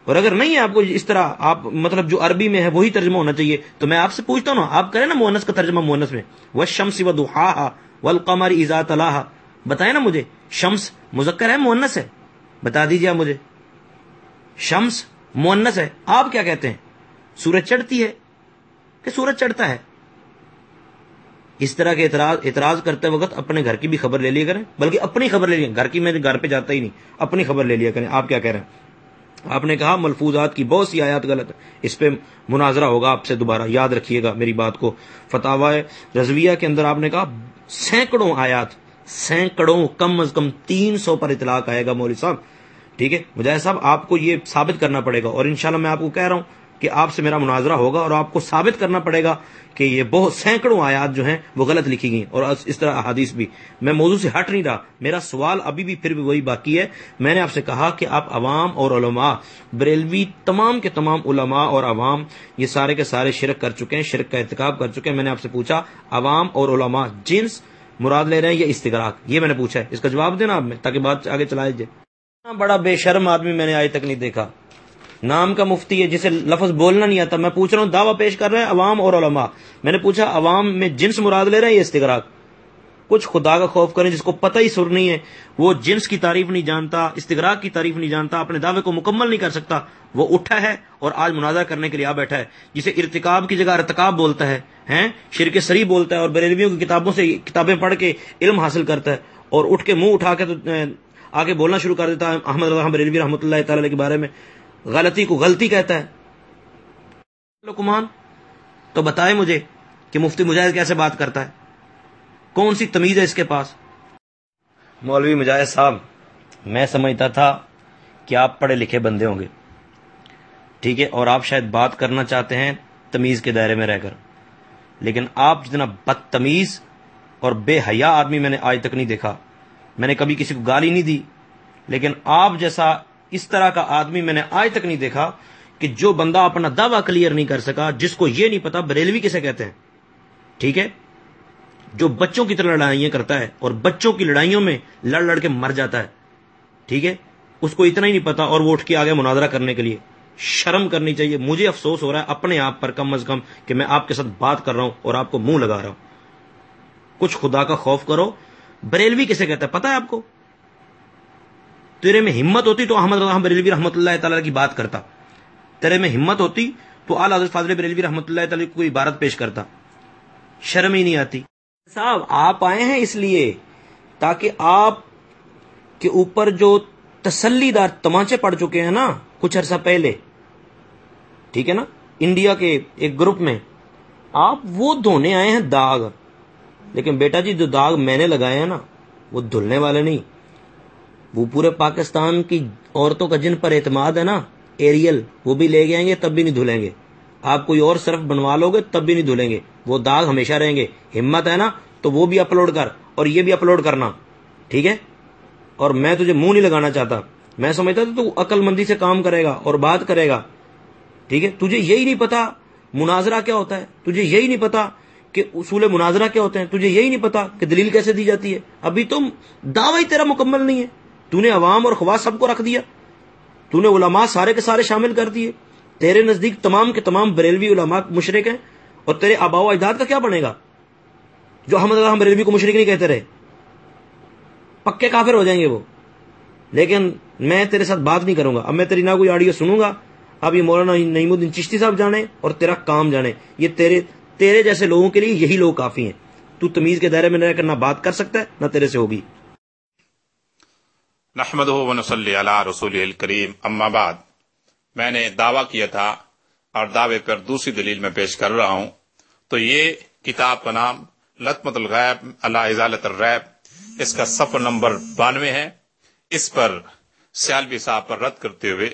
اور اگر نہیں ہے، آپ کو اس طرح، آپ مطلب جو عربی میں ہے، وہی ترجمہ ہونا چاہیے۔ تو میں آپ سے پوچھتا ہوں نا، آپ کریں نا مونس کا ترجمہ مونس میں۔ وہ شمس و دہا ولقمر ایزا طلح بتائیں نا مجھے، شمس مذکر ہے مونس ہے؟ بتا دیجیے آپ مجھے۔ شمس مونس ہے۔ آپ کیا کہتے ہیں؟ سورج چڑھتی ہے کہ سورج چڑھتا ہے؟ اس طرح کے اعتراض اعتراض کرتے وقت اپنے گھر کی بھی خبر لے لیا کریں، بلکہ اپنی خبر لے لیا۔ گھر کی میں گھر پہ جاتا ہی نہیں، اپنی خبر لے لیا کریں۔ آپ کیا کہہ رہے ہیں؟ آپ نے کہا ملفوظات کی بہت سی آیات غلط ہے اس پہ مناظرہ ہوگا، آپ سے دوبارہ یاد رکھیے گا میری بات کو۔ فتح رضویہ کے اندر آپ نے کہا، سینکڑوں آیات، سینکڑوں، کم از کم تین سو پر اطلاق آئے گا مولوی صاحب۔ ٹھیک ہے؟ مجاہد صاحب، آپ کو یہ ثابت کرنا پڑے گا اور انشاءاللہ میں آپ کو کہہ رہا ہوں کہ آپ سے میرا مناظرہ ہوگا اور آپ کو ثابت کرنا پڑے گا کہ یہ بہت سینکڑوں آیات جو ہیں وہ غلط لکھی گئی اور اس طرح احادیث بھی۔ میں موضوع سے ہٹ نہیں رہا۔ میرا سوال ابھی بھی پھر بھی وہی باقی ہے۔ میں نے آپ سے کہا کہ آپ عوام اور علماء، بریلوی تمام کے تمام علماء اور عوام، یہ سارے کے سارے شرک کر چکے ہیں، شرک کا ارتکاب کر چکے ہیں۔ میں نے آپ سے پوچھا، عوام اور علماء جنس مراد لے رہے ہیں یا استغراق؟ یہ میں نے پوچھا ہے۔ اس کا جواب دینا آپ میں تاکہ بات آگے چلائے جائے۔ بڑا بے شرم آدمی میں نے آج تک نہیں دیکھا۔ نام کا مفتی ہے، جسے لفظ بولنا نہیں آتا۔ میں پوچھ رہا ہوں، دعویٰ پیش کر رہے ہیں عوام اور علماء۔ میں نے پوچھا، عوام میں جنس مراد لے رہے ہیں یہ استغراق؟ کچھ خدا کا خوف کریں، جس کو پتہ ہی سر نہیں ہے۔ وہ جنس کی تعریف نہیں جانتا، استغراق کی تعریف نہیں جانتا، اپنے دعوے کو مکمل نہیں کر سکتا۔ وہ اٹھا ہے اور آج مناظر کرنے کے لیے آ بیٹھا ہے، جسے ارتکاب کی جگہ ارتکاب بولتا ہے، ہیں؟ شرک سری بولتا ہے اور بریلویوں کی کتابوں سے کتابیں پڑھ کے علم حاصل کرتا ہے۔ اور اٹھ کے منہ اٹھا کے تو آگے بولنا شروع کر دیتا ہے۔ احمد رضا بریلوی رحمۃ اللہ تعالی کے بارے میں۔ غلطی کو غلطی کہتا ہے۔ لکمان تو بتائے مجھے کہ مفتی مجاہد کیسے بات کرتا ہے؟ کون سی تمیز ہے اس کے پاس؟ مولوی مجاہد صاحب، میں سمجھتا تھا کہ آپ پڑھے لکھے بندے ہوں گے۔ ٹھیک ہے، اور آپ شاید بات کرنا چاہتے ہیں تمیز کے دائرے میں رہ کر۔ لیکن آپ جتنا بدتمیز اور بے حیا آدمی میں نے آج تک نہیں دیکھا۔ میں نے کبھی کسی کو گالی نہیں دی، لیکن آپ جیسا اس طرح کا آدمی میں نے آج تک نہیں دیکھا کہ جو بندہ اپنا دعویٰ کلیئر نہیں کر سکا، جس کو یہ نہیں پتا بریلوی کسے کہتے ہیں۔ ٹھیک ہے؟ جو بچوں کی طرح لڑائیاں کرتا ہے اور بچوں کی لڑائیوں میں لڑ لڑ کے مر جاتا ہے۔ ٹھیک ہے؟ اس کو اتنا ہی نہیں پتا اور وہ اٹھ کے آگے مناظرہ کرنے کے لیے۔ شرم کرنی چاہیے۔ مجھے افسوس ہو رہا ہے اپنے آپ پر کم از کم کہ میں آپ کے ساتھ بات کر رہا ہوں اور آپ کو منہ لگا رہا ہوں۔ کچھ خدا کا خوف کرو۔ بریلوی کسے کہتا ہے پتا ہے آپ کو؟ تیرے میں ہمت ہوتی تو احمد رضا بریلوی رحمۃ اللہ تعالی کی بات کرتا۔ تیرے میں ہمت ہوتی تو اعلی حضرت فاضل بریلوی رحمۃ اللہ تعالی کو عبارت پیش کرتا۔ شرم ہی نہیں آتی۔ صاحب، آپ آئے ہیں اس لیے تاکہ آپ کے اوپر جو تسلی دار تماچے پڑ چکے ہیں نا، کچھ عرصہ پہلے، ٹھیک ہے نا؟ انڈیا کے ایک گروپ میں آپ وہ دھونے آئے ہیں داغ۔ لیکن بیٹا جی جو داغ میں نے لگائے ہیں نا، وہ دھلنے والے نہیں۔ وہ پورے پاکستان کی عورتوں کا جن پر اعتماد ہے نا ایریل وہ بھی لے گئیں گے، تب بھی نہیں دھلیں گے۔ آپ کوئی اور صرف بنوا لو گے، تب بھی نہیں دھلیں گے۔ وہ داغ ہمیشہ رہیں گے۔ ہمت ہے نا، تو وہ بھی اپلوڈ کر اور یہ بھی اپلوڈ کرنا۔ ٹھیک ہے؟ اور میں تجھے منہ نہیں لگانا چاہتا۔ میں سمجھتا تھا تو عقل مندی سے کام کرے گا اور بات کرے گا۔ ٹھیک ہے؟ تجھے یہی نہیں پتا مناظرہ کیا ہوتا ہے۔ تجھے یہی نہیں پتا کہ اصول مناظرہ کیا ہوتے ہیں۔ تجھے یہی نہیں پتا کہ دلیل کیسے دی جاتی ہے۔ ابھی تم دعوی تیرا مکمل نہیں ہے۔ تو نے عوام اور خواص سب کو رکھ دیا تو نے علماء سارے کے سارے شامل کر دیے تیرے نزدیک تمام کے تمام بریلوی علماء مشرق ہیں اور تیرے آبا و اجداد کا کیا بنے گا جو احمد اللہ بریلوی کو مشرق نہیں کہتے رہے پکے کافر ہو جائیں گے وہ لیکن میں تیرے ساتھ بات نہیں کروں گا اب میں تیری نہ کوئی آڈیو سنوں گا اب یہ مولانا نعیم الدین چشتی صاحب جانے اور تیرا کام جانے یہ تیرے تیرے جیسے لوگوں کے لیے یہی لوگ کافی ہیں تو تمیز کے دائرے میں نہ بات کر سکتا ہے نہ تیرے سے ہوگی نحمد ونسلی علی رسول الکریم، اما بعد، میں نے دعویٰ کیا تھا اور دعوے پر دوسری دلیل میں پیش کر رہا ہوں۔ تو یہ کتاب کا نام لطمت الغیب، اللہ ازالت الریب، اس کا صفر نمبر بانوے ہے۔ اس پر سیالوی صاحب پر رد کرتے ہوئے،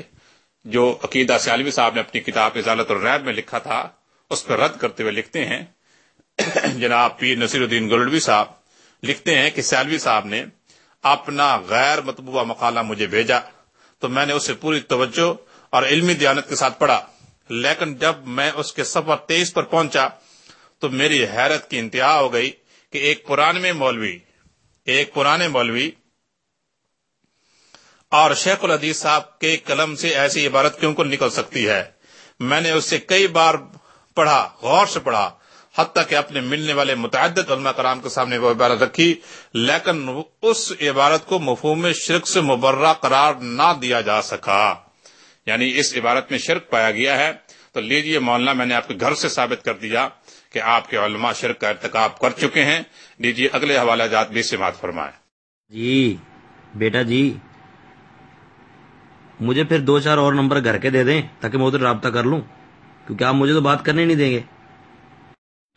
جو عقیدہ سیالوی صاحب نے اپنی کتاب ازالت الریب میں لکھا تھا، اس پر رد کرتے ہوئے لکھتے ہیں۔ جناب پیر نصیر الدین گولڈوی صاحب لکھتے ہیں کہ سیالوی صاحب نے اپنا غیر مطبوعہ مقالہ مجھے بھیجا تو میں نے اسے پوری توجہ اور علمی دیانت کے ساتھ پڑھا۔ لیکن جب میں اس کے سفر تیئیس پر پہنچا تو میری حیرت کی انتہا ہو گئی کہ ایک پرانے مولوی، ایک پرانے مولوی اور شیخ الحدیث صاحب کے قلم سے ایسی عبارت کیوں کو نکل سکتی ہے؟ میں نے اس سے کئی بار پڑھا، غور سے پڑھا۔ حتیٰ کہ اپنے ملنے والے متعدد علماء کرام کے سامنے وہ عبارت رکھی، لیکن اس عبارت کو مفہوم شرک سے مبرہ قرار نہ دیا جا سکا۔ یعنی اس عبارت میں شرک پایا گیا ہے۔ تو لیجیے مولانا، میں نے آپ کے گھر سے ثابت کر دیا کہ آپ کے علماء شرک کا ارتکاب کر چکے ہیں۔ لیجیے اگلے حوالہ جات بھی سماعت فرمائے جی بیٹا جی مجھے پھر دو چار اور نمبر گھر کے دے دیں تاکہ میں ادھر رابطہ کر لوں، کیونکہ آپ مجھے تو بات کرنے نہیں دیں گے۔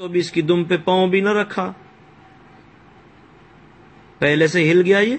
تو بھی اس کی دم پہ پاؤں بھی نہ رکھا۔ پہلے سے ہل گیا یہ۔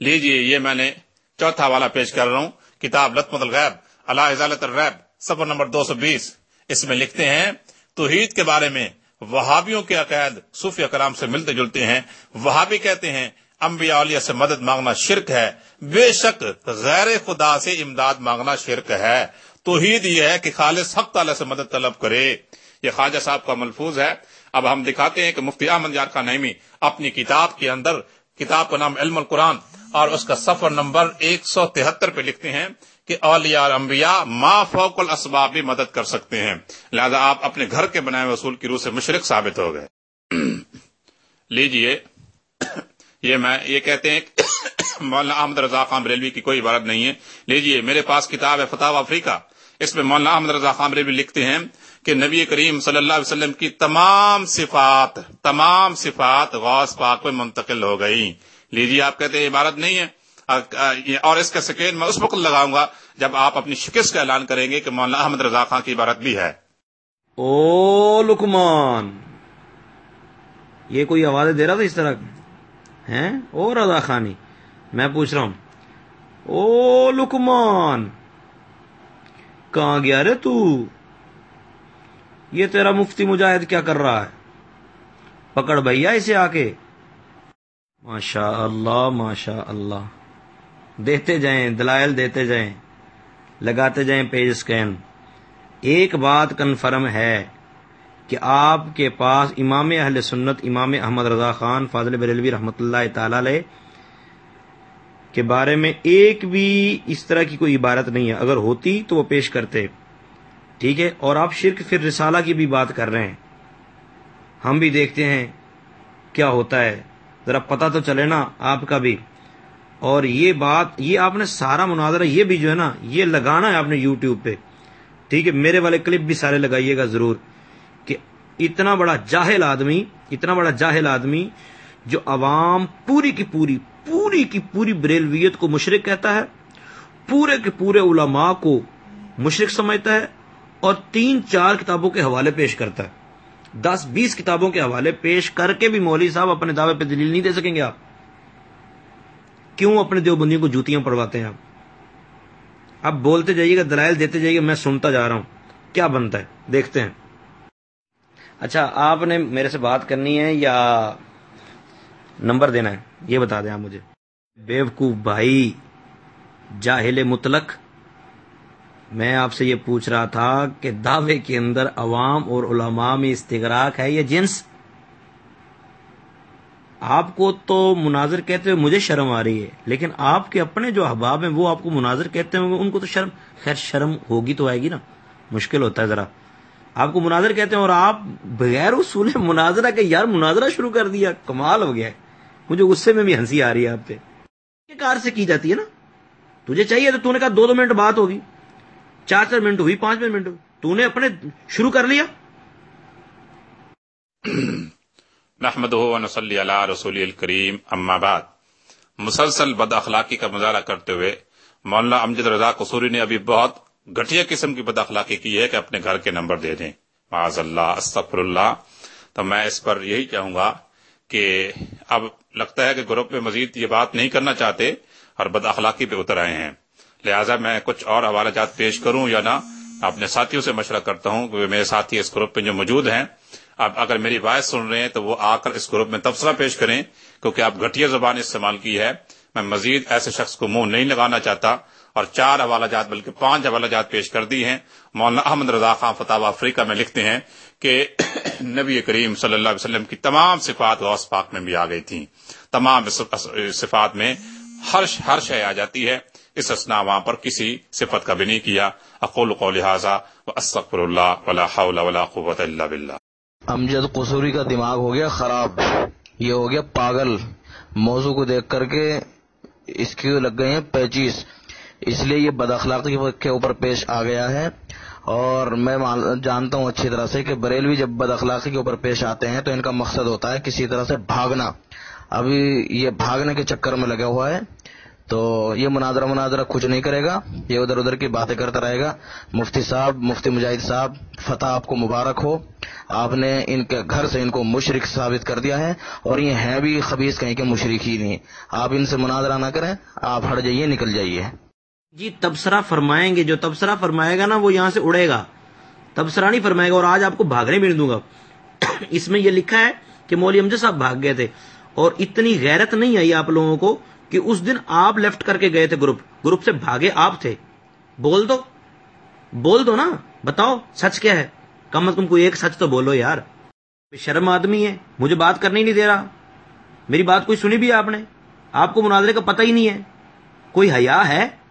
لیجیے، یہ میں نے چوتھا والا پیش کر رہا ہوں۔ کتاب لطمت الغیب، اللہ ازالت الریب سفر نمبر دو سو بیس۔ اس میں لکھتے ہیں، توحید کے بارے میں وہابیوں کے عقائد صوفیہ کرام سے ملتے جلتے ہیں۔ وہابی کہتے ہیں، انبیاء علیہ سے مدد مانگنا شرک ہے۔ بے شک غیر خدا سے امداد مانگنا شرک ہے۔ توحید یہ ہے کہ خالص حق تعالی سے مدد طلب کرے۔ یہ خواجہ صاحب کا ملفوظ ہے۔ اب ہم دکھاتے ہیں کہ مفتی احمد یار خان نعیمی اپنی کتاب کے اندر، کتاب کا نام علم القرآن اور اس کا سفر نمبر ایک سو تہتر پہ لکھتے ہیں کہ اولیاء انبیاء ما فوق الاسباب بھی مدد کر سکتے ہیں۔ لہذا آپ اپنے گھر کے بنائے ہوئے اصول کی روح سے مشرق ثابت ہو گئے۔ لیجیے، یہ میں، یہ کہتے ہیں کہ مولانا احمد رضا خان بریلوی کی کوئی عبارت نہیں ہے۔ لیجیے، میرے پاس کتاب ہے فتح افریقہ۔ اس میں مولانا احمد رضا خان بریلوی لکھتے ہیں کہ نبی کریم صلی اللہ علیہ وسلم کی تمام صفات تمام صفات غوث پاک میں منتقل ہو گئی۔ لیجیے، آپ کہتے ہیں عبارت نہیں ہے۔ اور اس کا سکرین میں اس وقت لگاؤں گا جب آپ اپنی شکست کا اعلان کریں گے کہ مولانا احمد رضا خان کی عبارت بھی ہے۔ او لکمان یہ کوئی آواز دے رہا تھا اس طرح؟ ہیں؟ او رضا خانی، میں پوچھ رہا ہوں۔ او لکمان کہاں گیا رے تو؟ یہ تیرا مفتی مجاہد کیا کر رہا ہے؟ پکڑ بھیا اسے آ کے ماشاء اللہ ماشاء اللہ دیتے جائیں، دلائل دیتے جائیں، لگاتے جائیں پیج اسکین ایک بات کنفرم ہے کہ آپ کے پاس امام اہل سنت، امام احمد رضا خان، فاضل بریلوی رحمۃ اللہ تعالی علیہ کے بارے میں ایک بھی اس طرح کی کوئی عبارت نہیں ہے۔ اگر ہوتی تو وہ پیش کرتے۔ ٹھیک ہے؟ اور آپ شرک پھر رسالہ کی بھی بات کر رہے ہیں۔ ہم بھی دیکھتے ہیں کیا ہوتا ہے۔ ذرا پتہ تو چلے نا آپ کا بھی۔ اور یہ بات، یہ آپ نے سارا مناظرہ، یہ بھی جو ہے نا، یہ لگانا ہے آپ نے یوٹیوب پہ۔ ٹھیک ہے؟ میرے والے کلپ بھی سارے لگائیے گا ضرور۔ کہ اتنا بڑا جاہل آدمی، اتنا بڑا جاہل آدمی جو عوام پوری کی پوری پوری کی پوری بریلویت کو مشرق کہتا ہے، پورے کے پورے علماء کو مشرق سمجھتا ہے اور تین چار کتابوں کے حوالے پیش کرتا ہے۔ دس بیس کتابوں کے حوالے پیش کر کے بھی مولوی صاحب اپنے دعوے پہ دلیل نہیں دے سکیں گے آپ۔ کیوں اپنے دیوبندیوں کو جوتیاں پڑواتے ہیں آپ؟ اب بولتے جائیے گا، دلائل دیتے جائیے گا، میں سنتا جا رہا ہوں۔ کیا بنتا ہے؟ دیکھتے ہیں۔ اچھا آپ نے میرے سے بات کرنی ہے یا نمبر دینا ہے؟ یہ بتا دیں آپ مجھے۔ بیوقوف بھائی، جاہل مطلق، میں آپ سے یہ پوچھ رہا تھا کہ دعوے کے اندر عوام اور علماء میں استغراق ہے یہ جنس؟ آپ کو تو مناظر کہتے ہوئے مجھے شرم آ رہی ہے، لیکن آپ کے اپنے جو احباب ہیں، وہ آپ کو مناظر کہتے ہیں ان کو تو شرم، خیر شرم ہوگی تو آئے گی نا، مشکل ہوتا ہے ذرا۔ آپ کو مناظر کہتے ہیں اور آپ بغیر اصول مناظرہ کہ یار مناظرہ شروع کر دیا، کمال ہو گیا ہے۔ مجھے غصے میں بھی ہنسی آ رہی ہے آپ پہ۔ کار سے کی جاتی ہے نا؟ تجھے چاہیے تو نے کہا دو دو منٹ بات ہوگی۔ چار چار منٹ ہوئی، پانچ منٹ ہوئی۔ تو نے اپنے شروع کر لیا؟ نحمد نصلی علی رسول الکریم، اما بعد۔ مسلسل بد اخلاقی کا مظاہرہ کرتے ہوئے مولانا امجد رضا قصوری نے ابھی بہت گٹیا قسم کی بد اخلاقی کی ہے کہ اپنے گھر کے نمبر دے دیں۔ معاذ اللہ، استغفر اللہ۔ تو میں اس پر یہی چاہوں گا کہ اب لگتا ہے کہ گروپ میں مزید یہ بات نہیں کرنا چاہتے، اور بد اخلاقی پہ اتر آئے ہیں۔ لہٰذا میں کچھ اور حوالہ جات پیش کروں یا نہ، اپنے ساتھیوں سے مشورہ کرتا ہوں کہ میرے ساتھی اس گروپ میں جو موجود ہیں۔ اب اگر میری بات سن رہے ہیں تو وہ آ کر اس گروپ میں تبصرہ پیش کریں، کیونکہ آپ گھٹیا زبان استعمال کی ہے۔ میں مزید ایسے شخص کو منہ نہیں لگانا چاہتا۔ اور چار حوالہ جات بلکہ پانچ حوالہ جات پیش کر دی ہیں۔ مولانا احمد رضا خان فتح افریقہ میں لکھتے ہیں کہ نبی کریم صلی اللہ علیہ وسلم کی تمام صفات غوث پاک میں بھی آ گئی تھیں۔ تمام صفات میں ہر ہر شے آ جاتی ہے۔ اس اسنا وہاں پر کسی صفت کا بھی نہیں کیا۔ اقول قول لہٰذا استغفر اللہ ولا حول ولا قوت الا باللہ۔ امجد قصوری کا دماغ ہو گیا خراب۔ یہ ہو گیا پاگل۔ موضوع کو دیکھ کر کے اس کے لگ گئے ہیں پیچیس۔ اس لیے یہ بد اخلاقی کے اوپر پیش آ گیا ہے اور میں جانتا ہوں اچھی طرح سے کہ بریلوی جب بد اخلاقی کے اوپر پیش آتے ہیں تو ان کا مقصد ہوتا ہے کسی طرح سے بھاگنا۔ ابھی یہ بھاگنے کے چکر میں لگا ہوا ہے تو یہ مناظرہ مناظرہ کچھ نہیں کرے گا، یہ ادھر ادھر کی باتیں کرتا رہے گا۔ مفتی صاحب، مفتی مجاہد صاحب، فتح آپ کو مبارک ہو۔ آپ نے ان کے گھر سے ان کو مشرق ثابت کر دیا ہے اور یہ ہیں بھی خبیص کہیں کہ مشرق ہی نہیں۔ آپ ان سے مناظرہ نہ کریں، آپ ہٹ جائیے، نکل جائیے۔ جی تبصرہ فرمائیں گے، جو تبصرہ فرمائے گا نا، وہ یہاں سے اڑے گا۔ تبصرہ نہیں فرمائے گا اور آج آپ کو بھاگنے بھی نہیں دوں گا۔ اس میں یہ لکھا ہے کہ مولوی امجد صاحب بھاگ گئے تھے۔ اور اتنی غیرت نہیں آئی آپ لوگوں کو کہ اس دن آپ لیفٹ کر کے گئے تھے گروپ گروپ سے بھاگے آپ تھے۔ بول دو۔ بول دو نا۔ بتاؤ، سچ کیا ہے؟ کم از کم کوئی ایک سچ تو بولو یار۔ شرم آدمی ہے۔ مجھے بات کرنے ہی نہیں دے رہا۔ میری بات کوئی سنی بھی آپ نے؟ آپ کو مناظرے کا پتہ ہی نہیں ہے۔ کوئی حیا ہے؟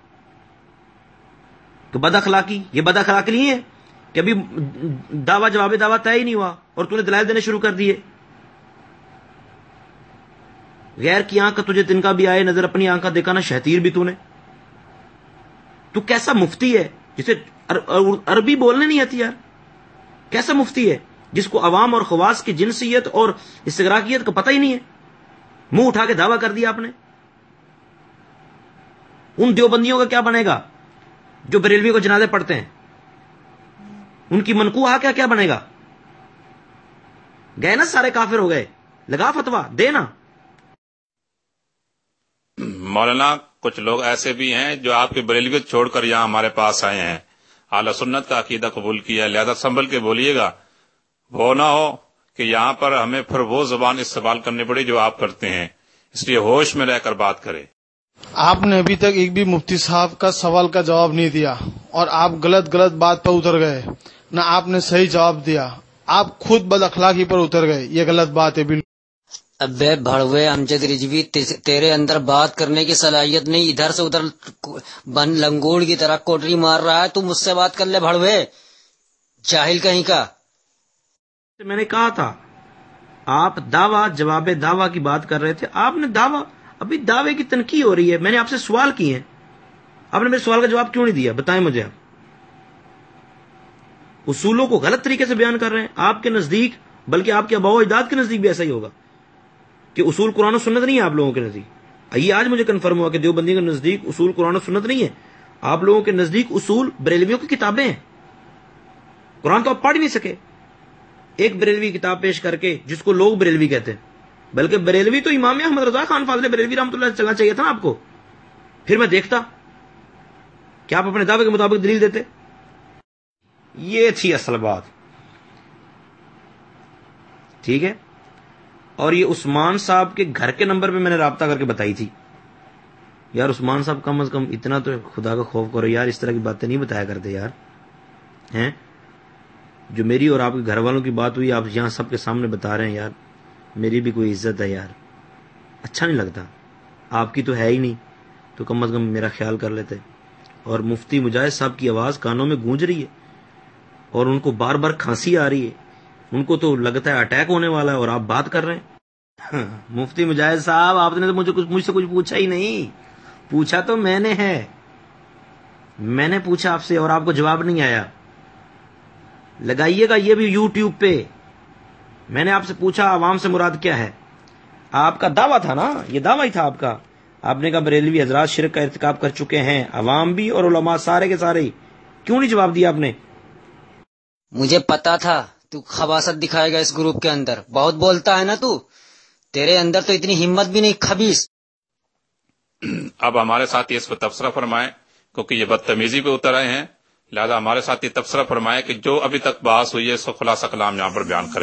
کہ بد اخلاقی، یہ بد اخلاقی نہیں ہے کہ ابھی دعوی جواب دعویٰ طے ہی نہیں ہوا اور تو نے دلائل دینے شروع کر دیے۔ غیر کی آنکھ کا تجھے تنکا بھی آئے، نظر اپنی آنکھ کا دیکھا نا شہتیر بھی تو نے۔ تو کیسا مفتی ہے جسے عربی بولنے نہیں آتی یار؟ کیسا مفتی ہے جس کو عوام اور خواص کی جنسیت اور استغراقیت کا پتہ ہی نہیں ہے؟ منہ اٹھا کے دعویٰ کر دیا آپ نے۔ ان دیوبندیوں کا کیا بنے گا؟ جو بریلوی کو جنازے پڑھتے ہیں۔ ان کی منقو آ کیا کیا بنے گا؟ گئے نا سارے کافر ہو گئے۔ لگا فتوا دے نا۔ مولانا، کچھ لوگ ایسے بھی ہیں جو آپ کے بریلویت چھوڑ کر یہاں ہمارے پاس آئے ہیں۔ اعلی سنت کا عقیدہ قبول کیا لہذا سنبھل کے بولیے گا۔ وہ نہ ہو کہ یہاں پر ہمیں پھر وہ زبان استعمال کرنی پڑے جو آپ کرتے ہیں۔ اس لیے ہوش میں رہ کر بات کرے آپ نے ابھی تک ایک بھی مفتی صاحب کا سوال کا جواب نہیں دیا اور آپ غلط غلط بات پر اتر گئے نہ آپ نے صحیح جواب دیا۔ آپ خود بد اخلاقی پر اتر گئے یہ غلط بات ہے۔ بالکل ابے بھڑوے امجد رجوی تیرے اندر بات کرنے کی صلاحیت نہیں ادھر سے ادھر بن لنگوڑ کی طرح کوٹری مار رہا ہے تو مجھ سے بات کر لے بھڑوے۔ جاہل کہیں کا؟ میں نے کہا تھا آپ دعوی جواب دعوی کی بات کر رہے تھے آپ نے دعوی ابھی دعوے کی تنقید ہو رہی ہے، میں نے آپ سے سوال کیے ہیں۔ آپ نے میرے سوال کا جواب کیوں نہیں دیا؟ بتائیں مجھے آپ۔ اصولوں کو غلط طریقے سے بیان کر رہے ہیں۔ آپ کے نزدیک، بلکہ آپ کے اباؤ اجداد کے نزدیک بھی ایسا ہی ہوگا کہ اصول قرآن و سنت نہیں ہے آپ لوگوں کے نزدیک۔ یہ آج مجھے کنفرم ہوا کہ دیوبندی کے نزدیک اصول قرآن و سنت نہیں ہے۔ آپ لوگوں کے نزدیک اصول بریلویوں کی کتابیں ہیں۔ قرآن تو آپ پڑھ ہی نہیں سکے۔ ایک بریلوی کتاب پیش کر کے، جس کو لوگ بریلوی کہتے ہیں۔ بلکہ بریلوی تو امام احمد رضا خان فاضل بریلوی رحمۃ اللہ چلنا چاہیے تھا نا آپ کو۔ پھر میں دیکھتا۔ کہ آپ اپنے دعوے کے مطابق دلیل دیتے؟ یہ تھی اصل بات۔ ٹھیک ہے؟ اور یہ عثمان صاحب کے گھر کے نمبر پہ میں نے رابطہ کر کے بتائی تھی۔ یار عثمان صاحب کم از کم اتنا تو خدا کا خوف کرو، یار اس طرح کی باتیں نہیں بتایا کرتے یار۔ ہیں؟ جو میری اور آپ کے گھر والوں کی بات ہوئی، آپ یہاں سب کے سامنے بتا رہے ہیں یار۔ میری بھی کوئی عزت ہے یار۔ اچھا نہیں لگتا۔ آپ کی تو ہے ہی نہیں۔ تو کم از کم میرا خیال کر لیتے۔ اور مفتی مجاہد صاحب کی آواز کانوں میں گونج رہی ہے۔ اور ان کو بار بار کھانسی آ رہی ہے۔ ان کو تو لگتا ہے اٹیک ہونے والا ہے اور آپ بات کر رہے ہیں۔ ہاں، مفتی مجاہد صاحب، آپ نے تو مجھے کچھ مجھ سے کچھ پوچھا ہی نہیں۔ پوچھا تو میں نے ہے۔ میں نے پوچھا آپ سے اور آپ کو جواب نہیں آیا۔ لگائیے گا یہ بھی یو ٹیوب پہ۔ میں نے آپ سے پوچھا عوام سے مراد کیا ہے؟ آپ کا دعویٰ تھا نا؟ یہ دعویٰ ہی تھا آپ کا۔ آپ نے کہا بریلوی حضرات شرک کا ارتکاب کر چکے ہیں عوام بھی اور علماء سارے کے سارے کیوں نہیں جواب دیا آپ نے؟ مجھے پتا تھا تو خباست دکھائے گا اس گروپ کے اندر۔ بہت بولتا ہے نا تو۔ تیرے اندر تو اتنی ہمت بھی نہیں خبیص۔ اب ہمارے ساتھ اس پہ تبصرہ فرمائیں کیونکہ یہ بدتمیزی پہ اتر آئے ہیں۔ لہذا ہمارے ساتھ یہ تبصرہ فرمائے کہ جو ابھی تک بحث ہوئی ہے اس کو خلاصہ کلام یہاں پر بیان کرے